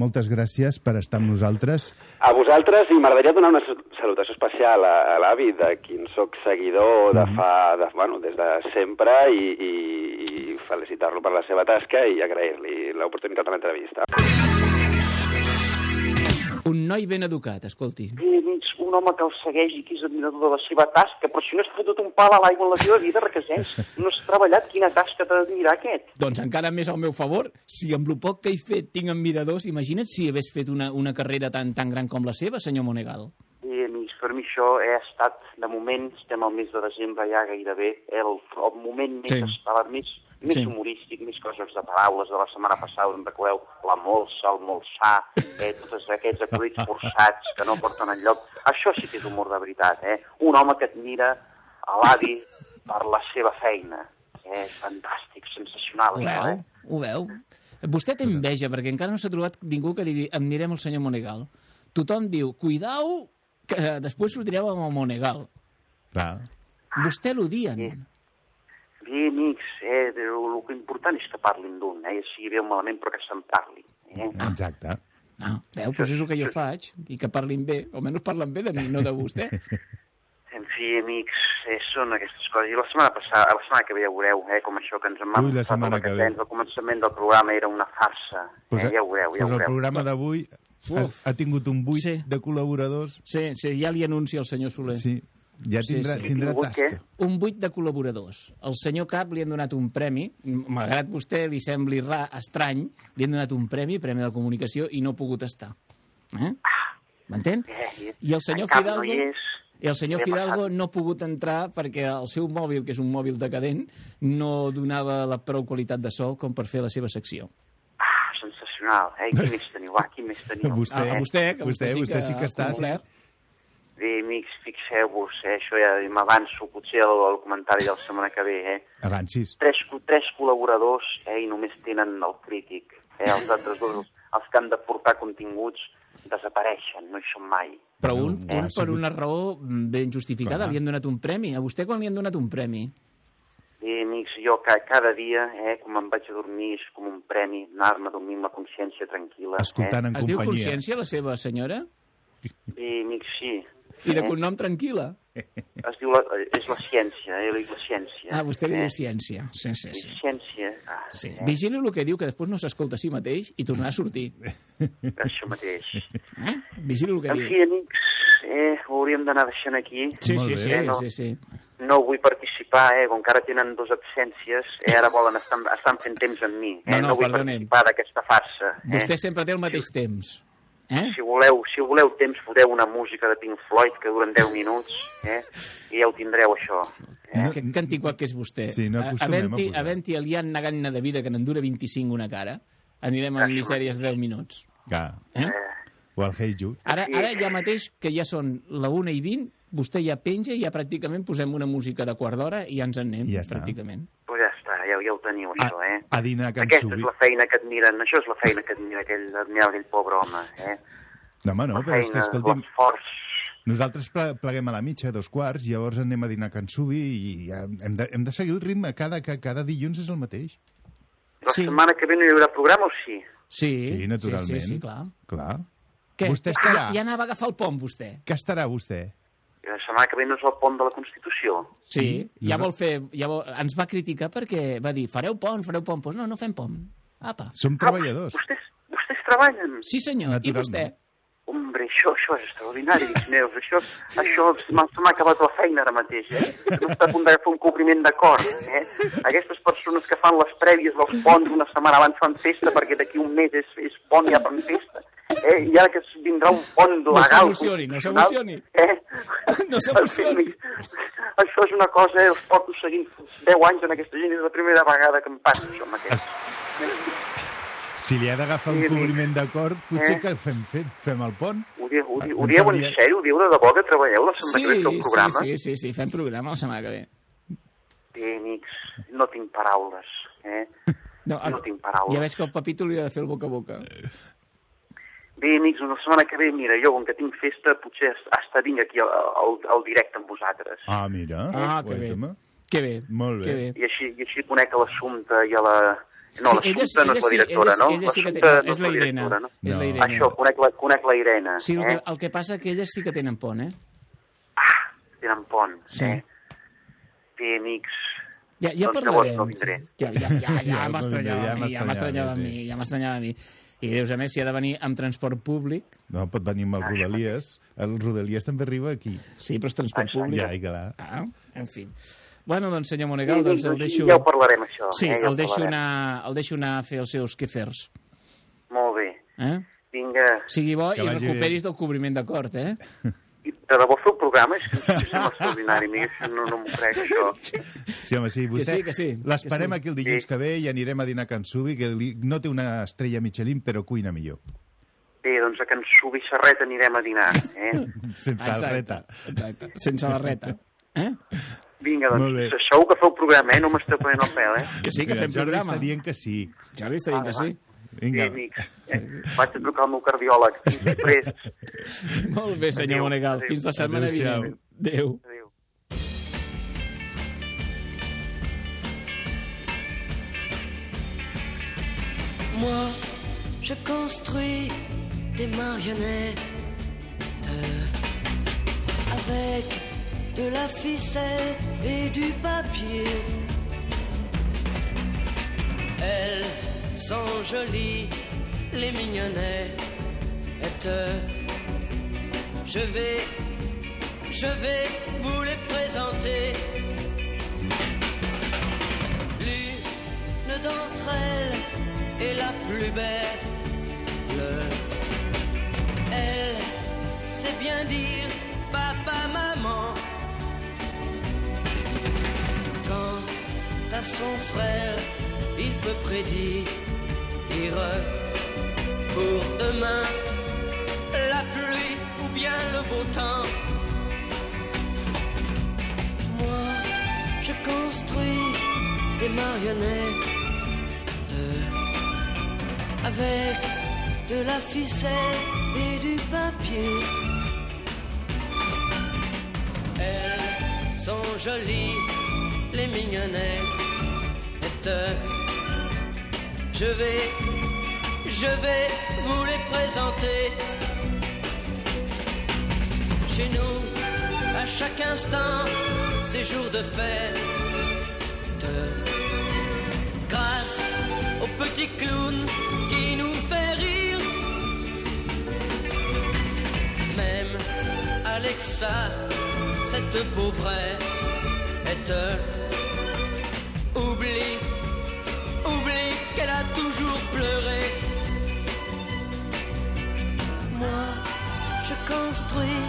Moltes gràcies per estar amb nosaltres. A vosaltres, i m'agradaria donar una salutació especial a, a l'avi, de qui en soc seguidor de fa, de, bueno, des de sempre, i, i, i felicitar-lo per la seva tasca i agrair-li l'oportunitat de l'entrevista. Un noi ben educat, escolti. Un home que el segueix i que és admirador de la seva tasca, però si no has fotut un pal a l'aigua en la teva vida, Requesens, no has treballat, quina tasca t'ha d'admirar aquest? Doncs encara més al meu favor, si amb el poc que he fet tinc admiradors, imagina't si hagués fet una, una carrera tan, tan gran com la seva, senyor Monegal. Per mi això ha estat, de moment, estem al mes de desembre ja gairebé, el, el moment més Sí. sí. esperat, més, més Sí. sí. humorístic, més coses de paraules de la setmana passada, on recordeu la molsa, el molsar, eh, tots aquests acudits forçats que no porten enlloc. Això sí que és humor de veritat, eh? Un home que admira a l'avi per la seva feina. Eh? Fantàstic, sensacional, Ho veu? eh? Ho veu? Vostè té enveja, perquè encara no s'ha trobat ningú que digui admirem el senyor Monegal. Tothom diu, cuidau, que després sortireu amb el Monegal. Clar. Vostè l'odien. Bé, amics, eh, el, el que important és que parlin d'un, eh, sigui bé o malament, però que se'n parli. Eh? Exacte. Ah, veu, doncs és el que jo faig, i que parlin bé, o almenys parlen bé de mi, no de vostè. En fi, amics, eh, són aquestes coses. I la setmana passada, la setmana que ve ja veureu, eh, com això que ens en vam Ui, la passar setmana com que ve. catens, El començament del programa era una farsa. Pues, eh, ja ho veureu, ja pues ho el veureu. programa d'avui ha, ha tingut un buit sí. de col·laboradors. Sí, sí, ja li anuncia el senyor Soler. Sí, ja tindrà, sí. tindrà tasca. Un buit de col·laboradors. El senyor Cap li han donat un premi, malgrat vostè li sembli ra, estrany, li han donat un premi, premi de comunicació, i no ha pogut estar. Eh? M'entén? Eh, I el senyor Fidalgo... No. I el senyor Què Fidalgo no ha pogut entrar perquè el seu mòbil, que és un mòbil decadent, no donava la prou qualitat de so com per fer la seva secció. Ah, sensacional. Eh? Qui més teniu? Ah, qui més teniu? Vostè, Ah, vostè, que vostè, vostè, vostè sí que ha està. complert. Bé, amics, fixeu-vos, eh? això ja m'avanço potser al, al comentari de la setmana que ve. Eh? Avancis. Tres, tres col·laboradors eh? i només tenen el crític. Eh? Els altres dos, els, els que han de portar continguts, desapareixen, no hi són mai. Però un, Eh, un per una raó ben justificada, Clar. li han donat un premi. A vostè quan li han donat un premi? Bé, amics, jo ca, cada dia, eh, com em vaig a dormir, és com un premi, anar-me a dormir amb la consciència tranquil·la. Escoltant eh? en Es diu companyia. consciència, la seva senyora? Bé, amics, sí. I de Eh? cognom tranquil·la? Es diu la, és la ciència, eh? la ciència. Ah, vostè li eh? diu ciència. Sí, sí, sí. Ciència, ah, sí. eh? Vigili el que diu, que després no s'escolta a si mateix i tornarà a sortir. Això mateix. Eh? Vigili el que En diu. fi, amics, eh, ho hauríem d'anar deixant aquí. Sí, sí, sí, eh, no, sí, sí. no vull participar, eh, com que ara tenen dues absències, eh, ara volen, estan, estan fent temps amb mi. Eh, No, no, vull perdonem. participar d'aquesta farsa. Eh? Vostè sempre té el mateix temps. Eh? Si voleu, si voleu temps, foteu una música de Pink Floyd que duren 10 minuts, eh? i ja ho tindreu, això. Eh? Que, que antiquat que és vostè. Sí, no a Havent-hi havent aliant negant de vida que n'en dura 25 una cara, anirem a misèries de 10 minuts. Clar. Eh? O el Hey Jude. Ara, ara ja mateix, que ja són la 1 i 20, vostè ja penja i ja pràcticament posem una música de quart d'hora i ja ens en anem, I ja pràcticament. Ja està, ja, ja ho teniu, això, eh? A dinar a Can Aquesta Subi. és la feina que admiren, això és la feina que admira aquell, admira aquell pobre home, eh? No, home, no, La però és que, escolti'm, l'esforç. nosaltres ple- pleguem a la mitja, a dos quarts, llavors anem a dinar a Can Subi i ja hem de, hem de seguir el ritme. Cada, cada, cada dilluns és el mateix. La setmana que ve no hi haurà programa o sí? Sí, Sí, naturalment. Sí, sí, sí, clar. Clar. Què? Vostè estarà. Ja, ja anava a agafar el pont, vostè. Què estarà vostè? La setmana que ve no és el pont de la Constitució. Sí, ja Nosaltres- vol fer... Ja vol, ens va criticar perquè va dir, fareu pont, fareu pont. Doncs pues no, no fem pont. Apa. Som treballadors. Vostès, vostès treballen? Sí, senyor. I vostè? Hombre, això, això és extraordinari, amics meus. Això, això se m'ha se m'ha acabat la feina ara mateix, eh? No està a punt de fer un cobriment d'acord, eh? Aquestes persones que fan les prèvies dels ponts una setmana abans fan festa perquè d'aquí un mes és, és pont i ja fan festa. Eh? I ara que vindrà un pont No legal... s'emocioni, no s'emocioni. Eh? No s'emocioni. Això és una cosa, eh? Els porto seguint 10 anys en aquesta gent, és la primera vegada que em passa això mateix. Si li ha d'agafar un cobriment d'acord, potser Eh? que fem, fem, fem el pont. Ho dieu, ho, Em ho dieu en sèrio? Ho dieu de debò que treballeu la setmana Sí, que ve un programa? sí, sí, sí, fem programa la setmana que ve. Bé, amics, no tinc paraules, eh? No, No tinc paraules. Ja veig que el Papito li ha de fer el boca a boca. Bé, amics, la setmana que ve, mira, jo, com que tinc festa, potser hasta vinc aquí al, al, al directe amb vosaltres. Ah, mira. Ah, que bé. Que bé. Molt Que bé. bé. I així, i així conec a l'Assumpta i a la... No, Sí, ella sí- no és la directora, ella no? ella sí que té- no, és la Irene, directora, no? és la. Irene. Això, conec la, conec la Irene, Sí, el, eh? que, el que passa que elles sí que tenen pont, eh? Tenen pont, Sí. eh? Bé, amics, Ja, ja doncs llavors parlarem. no vindré. Ja, ja, ja, ja, Ja, m'estranyava ja a mi, ja m'estranyava a mi, ja m'estranyava a mi. I dius, a més, si ha de venir amb transport públic... No, pot venir amb el Rodalies. El Rodalies també arriba aquí. Sí, però és transport públic. Ja, i clar. Ah, en fi. Bueno, doncs, senyor Monegal, Sí, doncs el doncs deixo... ja ho parlarem, això, Sí, eh, ja el, deixo anar, el deixo anar a fer els seus quefers. Molt bé. Eh? Vinga, Sigui bo Que i recuperis del cobriment d'acord, eh? I de debò feu programa? És que sembla extraordinari, amic. No, no m'ho crec, això. Sí, home, sí. Vostè, sí, que sí, L'esperem que sí. aquí el dilluns que ve i anirem a dinar a Can Subi, que li, no té una estrella Michelin, però cuina millor. Bé, doncs a Can Subi Serret anirem a dinar, eh? Sense Exacte, reta. Exacte, sense la reta. Eh? Vinga, doncs, segur que feu programa, eh? No m'esteu prenent el pèl, eh? Que sí, que Mira, fem el Jordi programa. està dient que sí. Jordi està dient que sí. Vinga. Clínics. Vaig meu Moi, je construis des marionnettes avec de la ficelle et du papier. Elle sont jolies, les mignonnettes. Je vais, je vais vous les présenter. L'une d'entre elles est la plus belle. Elle sait bien dire papa, maman. Quant à son frère, il peut prédire pour demain la pluie ou bien le beau temps. Moi, je construis des marionnettes avec de la ficelle et du papier. Elles sont jolies, les mignonnettes. Je vais, je vais vous les présenter. Chez nous, à chaque instant, c'est jour de fête. Grâce au petit clown qui nous fait rire. Même Alexa, cette pauvrette, oublie, qu'elle a toujours pleuré. Moi, je construis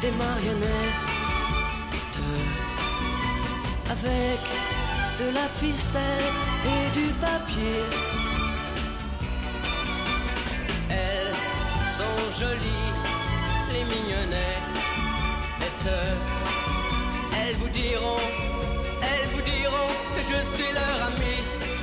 des marionnettes avec de la ficelle et du papier. Elles sont jolies, les mignonnettes. Elles vous diront, elles vous diront que je suis leur ami,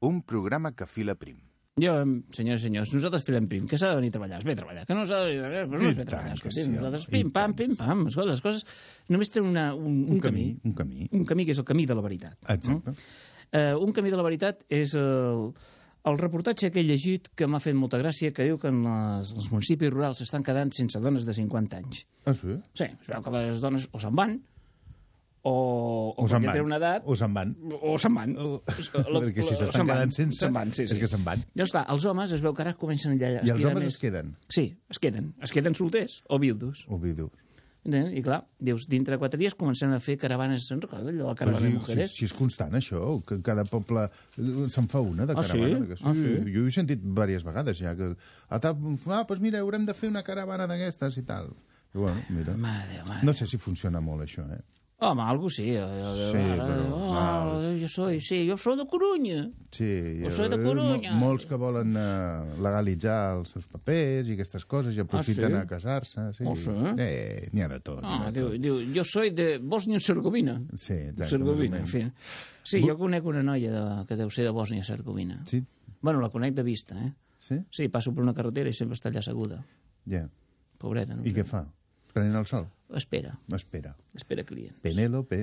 Un programa que fila prim. Jo, em, senyores i senyors, nosaltres filem prim, que s'ha de venir a treballar, es ve a treballar, que no s'ha de venir a treballar, doncs no es ve a treballar, escolti, sí, nosaltres pim, pam, pim, pam, escolta, les coses només tenen una, un, un, Un camí, camí, un camí. un camí que és el camí de la veritat. Exacte. No? Eh, un camí de la veritat és el, el reportatge que he llegit que m'ha fet molta gràcia, que diu que en les, els municipis rurals s'estan quedant sense dones de 50 anys. Ah, sí? Sí, es veu que les dones o se'n van, o, o, O perquè tenen una edat, O se'n van. o se'n van. Perquè si s'estan quedant sense, se'n van, sí, és sí. que se'n van. Llavors, clar, els homes es veu que ara comencen allà I els homes més... es queden. Sí, es queden. Es queden solters o viudos. O viudos. I clar, dius, dintre de quatre dies comencen a fer caravanes... Se'n recorda allò de la caravana de si, si, mujeres? si és constant, això, que cada poble eh, se'n fa una de Ah, sí? caravana. que Ah, sí? Jo he sentit diverses vegades ja, que ah, ah, doncs mira, haurem de fer una caravana d'aquestes i tal. I bueno, mira. Mare de Déu, mare No sé si funciona molt això, eh? Home, algo sí. eh, eh, Sí, ara, però, oh, val. jo soy, sí, jo soy de Corunya. Sí, Jo soy de eh, Corunya. mo- molts que volen eh, legalitzar els seus papers i aquestes coses i aprofiten sí? a casar-se. Sí. Oh, sí? Eh, n'hi ha de tot. Ah, de diu, tot. diu, jo soy de Bòsnia-Herzegovina. Sí, exacte. Herzegovina, en fi. Sí, jo conec una noia de, que deu ser de Bòsnia-Herzegovina. Sí? Bueno, la conec de vista, eh? Sí? Sí, passo per una carretera i sempre està allà asseguda. Ja. Pobreta, no? I què fa? Prenent el sol? Espera, Espera. espera client. Penélope...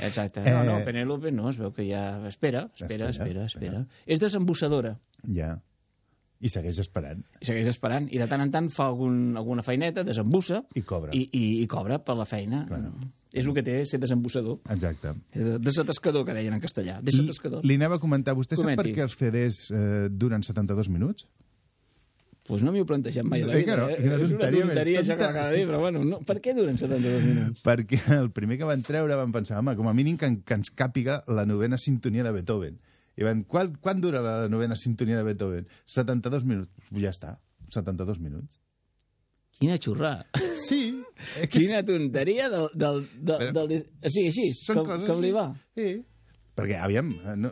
Exacte. No, no, Eh, Penélope no, es veu que ja... Espera, espera, Espera, espera, espera. És desembussadora. Ja. I segueix esperant. I segueix esperant. I de tant en tant fa algun, alguna feineta, desembussa... I cobra. I, i, i cobra per la feina. És el que té ser desembussador. Exacte. Desatascador, que deien en castellà. Desatascador. Li anava a comentar, vostè sap per Comenti. què els CDs eh, duren 72 minuts? Pues no m'hi he plantejat mai a la Eh, vida. no, eh? És una tonteria això que m'acaba de dir, però bueno, no. per què duren 72 minuts? Perquè el primer que van treure van pensar, home, com a mínim que, que ens càpiga la novena sintonia de Beethoven. I van, quan, quan dura la novena sintonia de Beethoven? 72 minuts. Ja està, 72 minuts. Quina xurrà. Sí. És que Quina tonteria del... del, del, del, sí, així, com, coses com li va. Sí. Perquè, aviam, eh, no,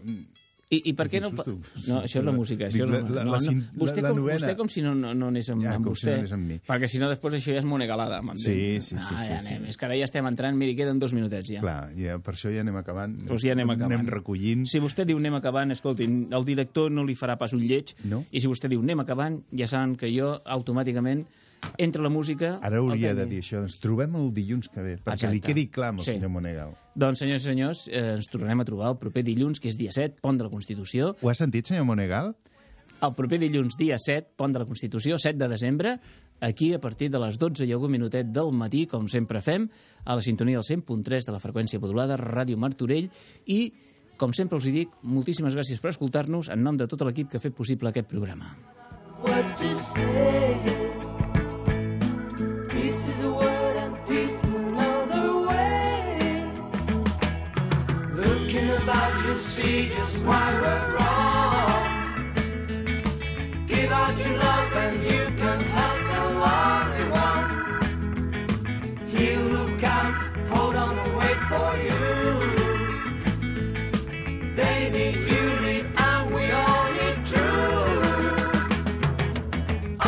I, I per què no... No, això és la música. Això és la- la, la- no, la no. Vostè, la com, novena. vostè com si no, no, no anés amb, Ja, amb com si vostè. no anés amb mi. Perquè si no, després això ja és monegalada. Sí, sí, sí, Ah, sí, ja sí. anem. És que ara ja estem entrant, miri, queden dos minutets ja. Clar, ja, per això ja anem acabant. Doncs ja anem acabant. Anem recollint. Si vostè diu anem acabant, escolti, el director no li farà pas un lleig, No. i si vostè diu anem acabant, ja saben que jo automàticament entre la música... Ara hauria de dir això. Ens trobem el dilluns que ve, perquè Exacte. li quedi clar amb el Sí. senyor Monegal. Doncs, senyors i senyors, eh, ens tornarem a trobar el proper dilluns, que és dia 7, pont de la Constitució. Ho ha sentit, senyor Monegal? El proper dilluns, dia 7, pont de la Constitució, 7 de desembre, aquí a partir de les 12 i algun minutet del matí, com sempre fem, a la sintonia del 100.3 de la freqüència modulada, Ràdio Martorell, i, com sempre els hi dic, moltíssimes gràcies per escoltar-nos en nom de tot l'equip que ha fet possible aquest programa. What's to say? Why